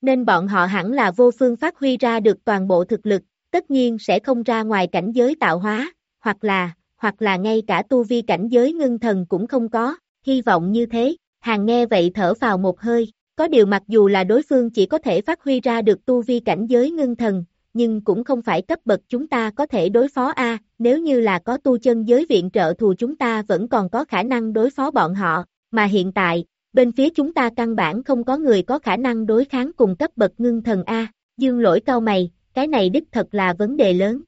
B: Nên bọn họ hẳn là vô phương phát huy ra được toàn bộ thực lực, tất nhiên sẽ không ra ngoài cảnh giới tạo hóa, hoặc là, hoặc là ngay cả tu vi cảnh giới ngưng thần cũng không có, hy vọng như thế, hàng nghe vậy thở vào một hơi, có điều mặc dù là đối phương chỉ có thể phát huy ra được tu vi cảnh giới ngưng thần, nhưng cũng không phải cấp bậc chúng ta có thể đối phó A, nếu như là có tu chân giới viện trợ thù chúng ta vẫn còn có khả năng đối phó bọn họ, mà hiện tại, bên phía chúng ta căn bản không có người có khả năng đối kháng cùng cấp bậc ngưng thần A, dương lỗi cao mày, cái này đích thật là vấn đề lớn.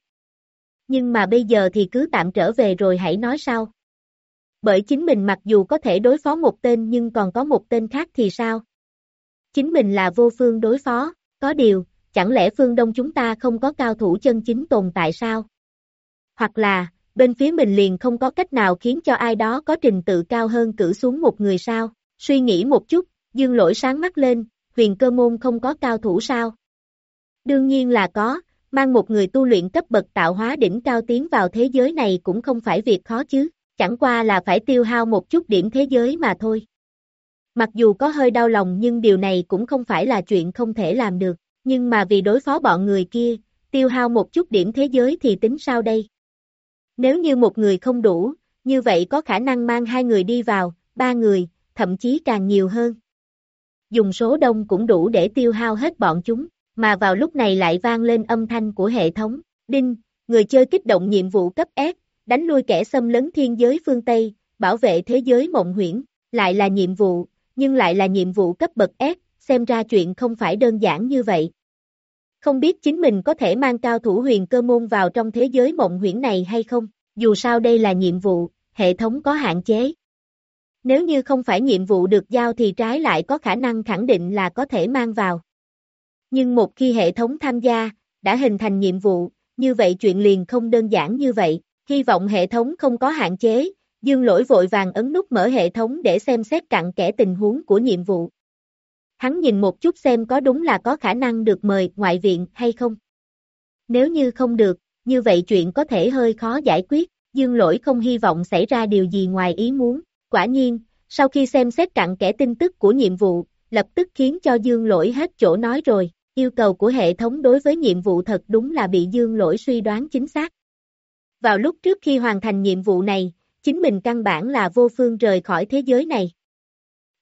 B: Nhưng mà bây giờ thì cứ tạm trở về rồi hãy nói sau. Bởi chính mình mặc dù có thể đối phó một tên nhưng còn có một tên khác thì sao? Chính mình là vô phương đối phó, có điều, chẳng lẽ phương Đông chúng ta không có cao thủ chân chính tồn tại sao? Hoặc là, bên phía mình liền không có cách nào khiến cho ai đó có trình tự cao hơn cử xuống một người sao? Suy nghĩ một chút, dương lỗi sáng mắt lên, huyền cơ môn không có cao thủ sao? Đương nhiên là có, mang một người tu luyện cấp bậc tạo hóa đỉnh cao tiến vào thế giới này cũng không phải việc khó chứ, chẳng qua là phải tiêu hao một chút điểm thế giới mà thôi. Mặc dù có hơi đau lòng nhưng điều này cũng không phải là chuyện không thể làm được, nhưng mà vì đối phó bọn người kia, tiêu hao một chút điểm thế giới thì tính sao đây? Nếu như một người không đủ, như vậy có khả năng mang hai người đi vào, ba người, thậm chí càng nhiều hơn. Dùng số đông cũng đủ để tiêu hao hết bọn chúng, mà vào lúc này lại vang lên âm thanh của hệ thống. Đinh, người chơi kích động nhiệm vụ cấp S, đánh lui kẻ xâm lấn thiên giới phương Tây, bảo vệ thế giới mộng huyễn, lại là nhiệm vụ, nhưng lại là nhiệm vụ cấp bậc S, xem ra chuyện không phải đơn giản như vậy. Không biết chính mình có thể mang cao thủ huyền cơ môn vào trong thế giới mộng huyễn này hay không, dù sao đây là nhiệm vụ, hệ thống có hạn chế. Nếu như không phải nhiệm vụ được giao thì trái lại có khả năng khẳng định là có thể mang vào. Nhưng một khi hệ thống tham gia, đã hình thành nhiệm vụ, như vậy chuyện liền không đơn giản như vậy, hy vọng hệ thống không có hạn chế, dương lỗi vội vàng ấn nút mở hệ thống để xem xét cặn kẽ tình huống của nhiệm vụ. Hắn nhìn một chút xem có đúng là có khả năng được mời ngoại viện hay không. Nếu như không được, như vậy chuyện có thể hơi khó giải quyết, dương lỗi không hy vọng xảy ra điều gì ngoài ý muốn. Quả nhiên, sau khi xem xét cặn kẽ tin tức của nhiệm vụ, lập tức khiến cho dương lỗi hết chỗ nói rồi, yêu cầu của hệ thống đối với nhiệm vụ thật đúng là bị dương lỗi suy đoán chính xác. Vào lúc trước khi hoàn thành nhiệm vụ này, chính mình căn bản là vô phương rời khỏi thế giới này.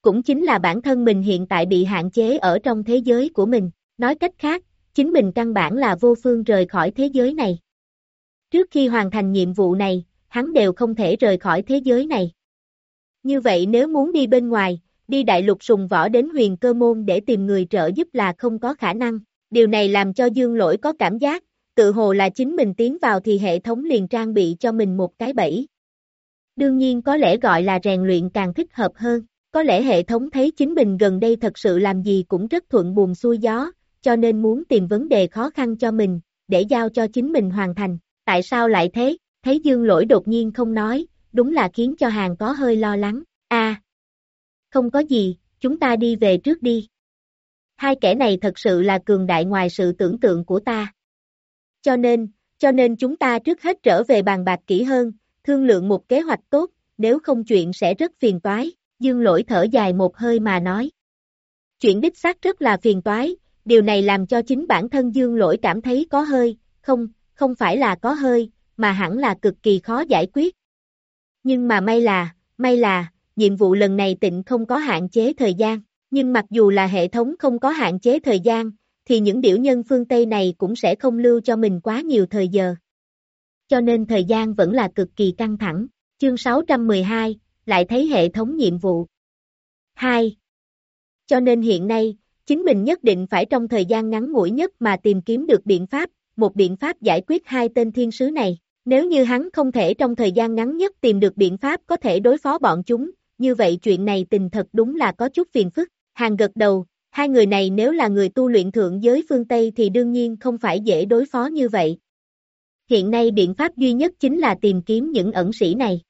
B: Cũng chính là bản thân mình hiện tại bị hạn chế ở trong thế giới của mình, nói cách khác, chính mình căn bản là vô phương rời khỏi thế giới này. Trước khi hoàn thành nhiệm vụ này, hắn đều không thể rời khỏi thế giới này. Như vậy nếu muốn đi bên ngoài, đi đại lục sùng võ đến huyền cơ môn để tìm người trợ giúp là không có khả năng. Điều này làm cho dương lỗi có cảm giác, tự hồ là chính mình tiến vào thì hệ thống liền trang bị cho mình một cái bẫy. Đương nhiên có lẽ gọi là rèn luyện càng thích hợp hơn, có lẽ hệ thống thấy chính mình gần đây thật sự làm gì cũng rất thuận buồm xuôi gió, cho nên muốn tìm vấn đề khó khăn cho mình, để giao cho chính mình hoàn thành. Tại sao lại thế? Thấy dương lỗi đột nhiên không nói, đúng là khiến cho hàng có hơi lo lắng. a không có gì, chúng ta đi về trước đi. Hai kẻ này thật sự là cường đại ngoài sự tưởng tượng của ta. Cho nên, cho nên chúng ta trước hết trở về bàn bạc kỹ hơn, thương lượng một kế hoạch tốt, nếu không chuyện sẽ rất phiền toái, dương lỗi thở dài một hơi mà nói. Chuyện đích xác rất là phiền toái, điều này làm cho chính bản thân dương lỗi cảm thấy có hơi, không, không phải là có hơi, mà hẳn là cực kỳ khó giải quyết. Nhưng mà may là, may là, nhiệm vụ lần này tịnh không có hạn chế thời gian, nhưng mặc dù là hệ thống không có hạn chế thời gian, thì những điểu nhân phương Tây này cũng sẽ không lưu cho mình quá nhiều thời giờ. Cho nên thời gian vẫn là cực kỳ căng thẳng. Chương 612, lại thấy hệ thống nhiệm vụ. 2. Cho nên hiện nay, chính mình nhất định phải trong thời gian ngắn ngủi nhất mà tìm kiếm được biện pháp, một biện pháp giải quyết hai tên thiên sứ này. Nếu như hắn không thể trong thời gian ngắn nhất tìm được biện pháp có thể đối phó bọn chúng, như vậy chuyện này tình thật đúng là có chút phiền phức. Hàng gật đầu, hai người này nếu là người tu luyện thượng giới phương Tây thì đương nhiên không phải dễ đối phó như vậy. Hiện nay biện pháp duy nhất chính là tìm kiếm những ẩn sĩ này.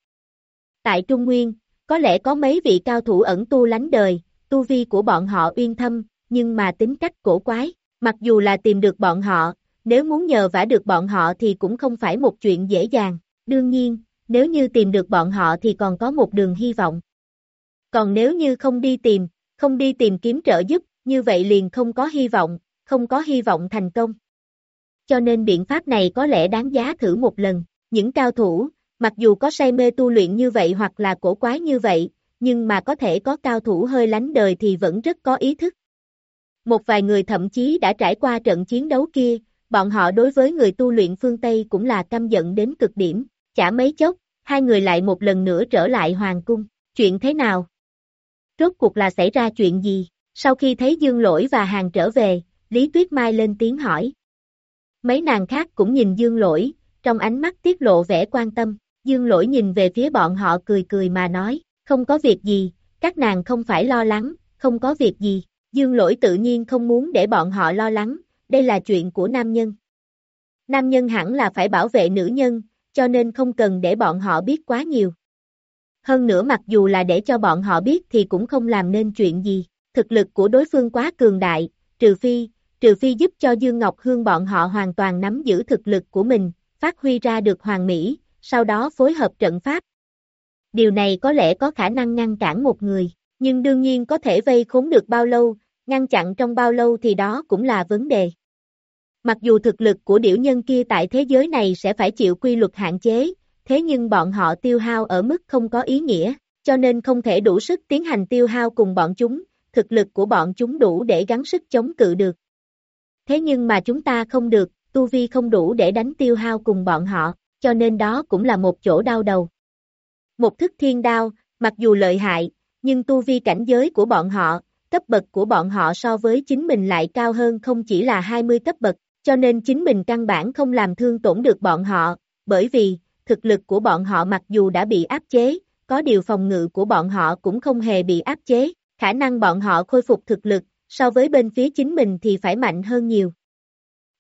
B: Tại Trung Nguyên, có lẽ có mấy vị cao thủ ẩn tu lánh đời, tu vi của bọn họ uyên thâm, nhưng mà tính cách cổ quái, mặc dù là tìm được bọn họ, nếu muốn nhờ vả được bọn họ thì cũng không phải một chuyện dễ dàng, đương nhiên, nếu như tìm được bọn họ thì còn có một đường hy vọng. Còn nếu như không đi tìm, không đi tìm kiếm trợ giúp, như vậy liền không có hy vọng, không có hy vọng thành công. Cho nên biện pháp này có lẽ đáng giá thử một lần. Những cao thủ, mặc dù có say mê tu luyện như vậy hoặc là cổ quái như vậy, nhưng mà có thể có cao thủ hơi lánh đời thì vẫn rất có ý thức. Một vài người thậm chí đã trải qua trận chiến đấu kia, bọn họ đối với người tu luyện phương Tây cũng là căm giận đến cực điểm, chả mấy chốc, hai người lại một lần nữa trở lại hoàng cung, chuyện thế nào? Rốt cuộc là xảy ra chuyện gì? Sau khi thấy Dương Lỗi và Hàng trở về, Lý Tuyết Mai lên tiếng hỏi. Mấy nàng khác cũng nhìn Dương Lỗi, trong ánh mắt tiết lộ vẻ quan tâm, Dương Lỗi nhìn về phía bọn họ cười cười mà nói, không có việc gì, các nàng không phải lo lắng, không có việc gì, Dương Lỗi tự nhiên không muốn để bọn họ lo lắng, đây là chuyện của nam nhân. Nam nhân hẳn là phải bảo vệ nữ nhân, cho nên không cần để bọn họ biết quá nhiều. Hơn nữa mặc dù là để cho bọn họ biết thì cũng không làm nên chuyện gì, thực lực của đối phương quá cường đại, trừ phi, trừ phi giúp cho Dương Ngọc Hương bọn họ hoàn toàn nắm giữ thực lực của mình, phát huy ra được hoàn mỹ, sau đó phối hợp trận pháp. Điều này có lẽ có khả năng ngăn cản một người, nhưng đương nhiên có thể vây khốn được bao lâu, ngăn chặn trong bao lâu thì đó cũng là vấn đề. Mặc dù thực lực của điểu nhân kia tại thế giới này sẽ phải chịu quy luật hạn chế, thế nhưng bọn họ tiêu hao ở mức không có ý nghĩa, cho nên không thể đủ sức tiến hành tiêu hao cùng bọn chúng, thực lực của bọn chúng đủ để gắng sức chống cự được. Thế nhưng mà chúng ta không được, tu vi không đủ để đánh tiêu hao cùng bọn họ, cho nên đó cũng là một chỗ đau đầu. Một thức thiên đao, mặc dù lợi hại, nhưng tu vi cảnh giới của bọn họ, cấp bậc của bọn họ so với chính mình lại cao hơn không chỉ là 20 cấp bậc, cho nên chính mình căn bản không làm thương tổn được bọn họ, bởi vì, thực lực của bọn họ mặc dù đã bị áp chế, có điều phòng ngự của bọn họ cũng không hề bị áp chế, khả năng bọn họ khôi phục thực lực, so với bên phía chính mình thì phải mạnh hơn nhiều.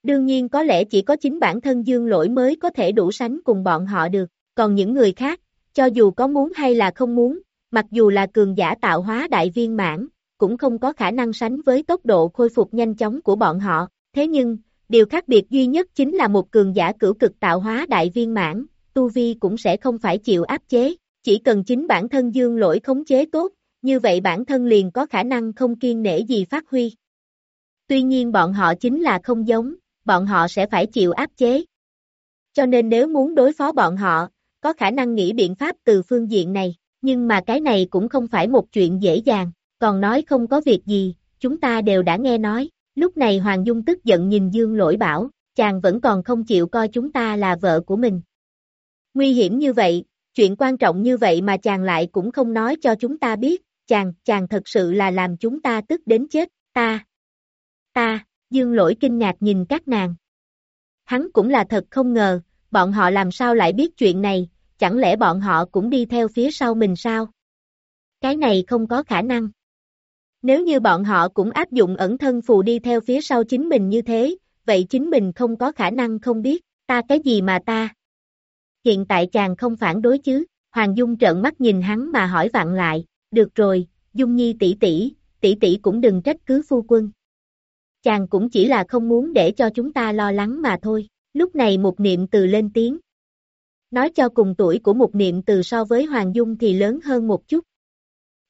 B: Đương nhiên có lẽ chỉ có chính bản thân dương lỗi mới có thể đủ sánh cùng bọn họ được, còn những người khác, cho dù có muốn hay là không muốn, mặc dù là cường giả tạo hóa đại viên mãn, cũng không có khả năng sánh với tốc độ khôi phục nhanh chóng của bọn họ, thế nhưng, điều khác biệt duy nhất chính là một cường giả cửu cực tạo hóa đại viên mãn, tu vi cũng sẽ không phải chịu áp chế, chỉ cần chính bản thân dương lỗi khống chế tốt, như vậy bản thân liền có khả năng không kiên nể gì phát huy. Tuy nhiên bọn họ chính là không giống, bọn họ sẽ phải chịu áp chế. Cho nên nếu muốn đối phó bọn họ, có khả năng nghĩ biện pháp từ phương diện này, nhưng mà cái này cũng không phải một chuyện dễ dàng, còn nói không có việc gì, chúng ta đều đã nghe nói. Lúc này Hoàng Dung tức giận nhìn Dương lỗi bảo, chàng vẫn còn không chịu coi chúng ta là vợ của mình. Nguy hiểm như vậy, chuyện quan trọng như vậy mà chàng lại cũng không nói cho chúng ta biết, chàng, chàng thật sự là làm chúng ta tức đến chết, ta, ta, dương lỗi kinh ngạc nhìn các nàng. Hắn cũng là thật không ngờ, bọn họ làm sao lại biết chuyện này, chẳng lẽ bọn họ cũng đi theo phía sau mình sao? Cái này không có khả năng. Nếu như bọn họ cũng áp dụng ẩn thân phù đi theo phía sau chính mình như thế, vậy chính mình không có khả năng không biết, ta cái gì mà ta? Hiện tại chàng không phản đối chứ, Hoàng Dung trợn mắt nhìn hắn mà hỏi vặn lại, được rồi, Dung Nhi tỷ tỷ, tỷ tỷ cũng đừng trách cứ phu quân. Chàng cũng chỉ là không muốn để cho chúng ta lo lắng mà thôi, lúc này một niệm từ lên tiếng. Nói cho cùng tuổi của một niệm từ so với Hoàng Dung thì lớn hơn một chút.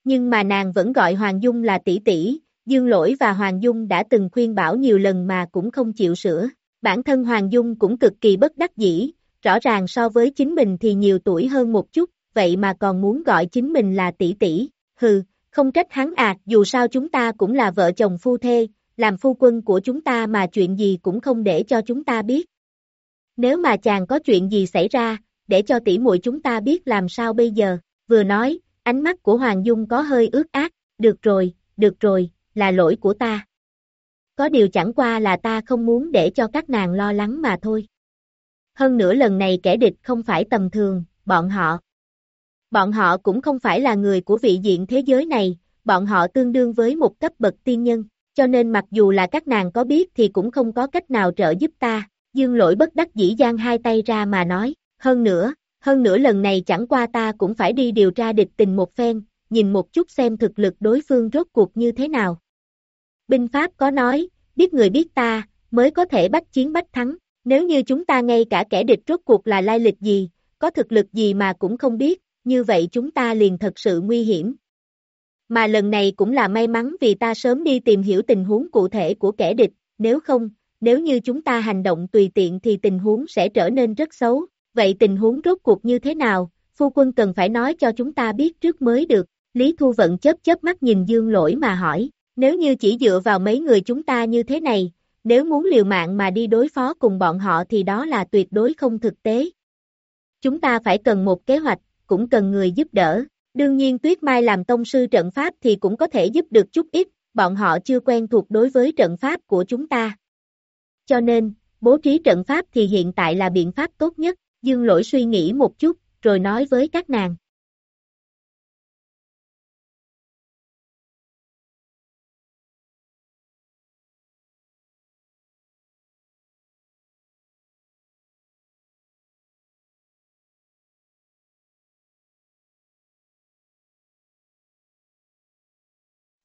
B: Nhưng mà nàng vẫn gọi Hoàng Dung là tỷ tỷ, Dương Lỗi và Hoàng Dung đã từng khuyên bảo nhiều lần mà cũng không chịu sửa. Bản thân Hoàng Dung cũng cực kỳ bất đắc dĩ, rõ ràng so với chính mình thì nhiều tuổi hơn một chút, vậy mà còn muốn gọi chính mình là tỷ tỷ, hừ, không trách hắn à, dù sao chúng ta cũng là vợ chồng phu thê, làm phu quân của chúng ta mà chuyện gì cũng không để cho chúng ta biết. Nếu mà chàng có chuyện gì xảy ra, để cho tỷ muội chúng ta biết làm sao bây giờ, vừa nói, ánh mắt của Hoàng Dung có hơi ướt át, được rồi, được rồi, là lỗi của ta. Có điều chẳng qua là ta không muốn để cho các nàng lo lắng mà thôi. hơn nữa lần này kẻ địch không phải tầm thường, bọn họ. Bọn họ cũng không phải là người của vị diện thế giới này, bọn họ tương đương với một cấp bậc tiên nhân, cho nên mặc dù là các nàng có biết thì cũng không có cách nào trợ giúp ta, dương lỗi bất đắc dĩ giang hai tay ra mà nói, hơn nữa, hơn nữa lần này chẳng qua ta cũng phải đi điều tra địch tình một phen, nhìn một chút xem thực lực đối phương rốt cuộc như thế nào. Binh Pháp có nói, biết người biết ta, mới có thể bắt chiến bách thắng, nếu như chúng ta ngay cả kẻ địch rốt cuộc là lai lịch gì, có thực lực gì mà cũng không biết, như vậy chúng ta liền thật sự nguy hiểm. Mà lần này cũng là may mắn vì ta sớm đi tìm hiểu tình huống cụ thể của kẻ địch, nếu không, nếu như chúng ta hành động tùy tiện thì tình huống sẽ trở nên rất xấu, vậy tình huống rốt cuộc như thế nào, phu quân cần phải nói cho chúng ta biết trước mới được, Lý Thu Vận chớp chớp mắt nhìn Dương Lỗi mà hỏi, nếu như chỉ dựa vào mấy người chúng ta như thế này, nếu muốn liều mạng mà đi đối phó cùng bọn họ thì đó là tuyệt đối không thực tế. Chúng ta phải cần một kế hoạch, cũng cần người giúp đỡ. Đương nhiên Tuyết Mai làm tông sư trận pháp thì cũng có thể giúp được chút ít, bọn họ chưa quen thuộc đối với trận pháp của chúng ta. Cho nên, bố trí trận pháp thì hiện tại là biện pháp tốt nhất, Dương Lỗi suy nghĩ một chút, rồi nói với các nàng.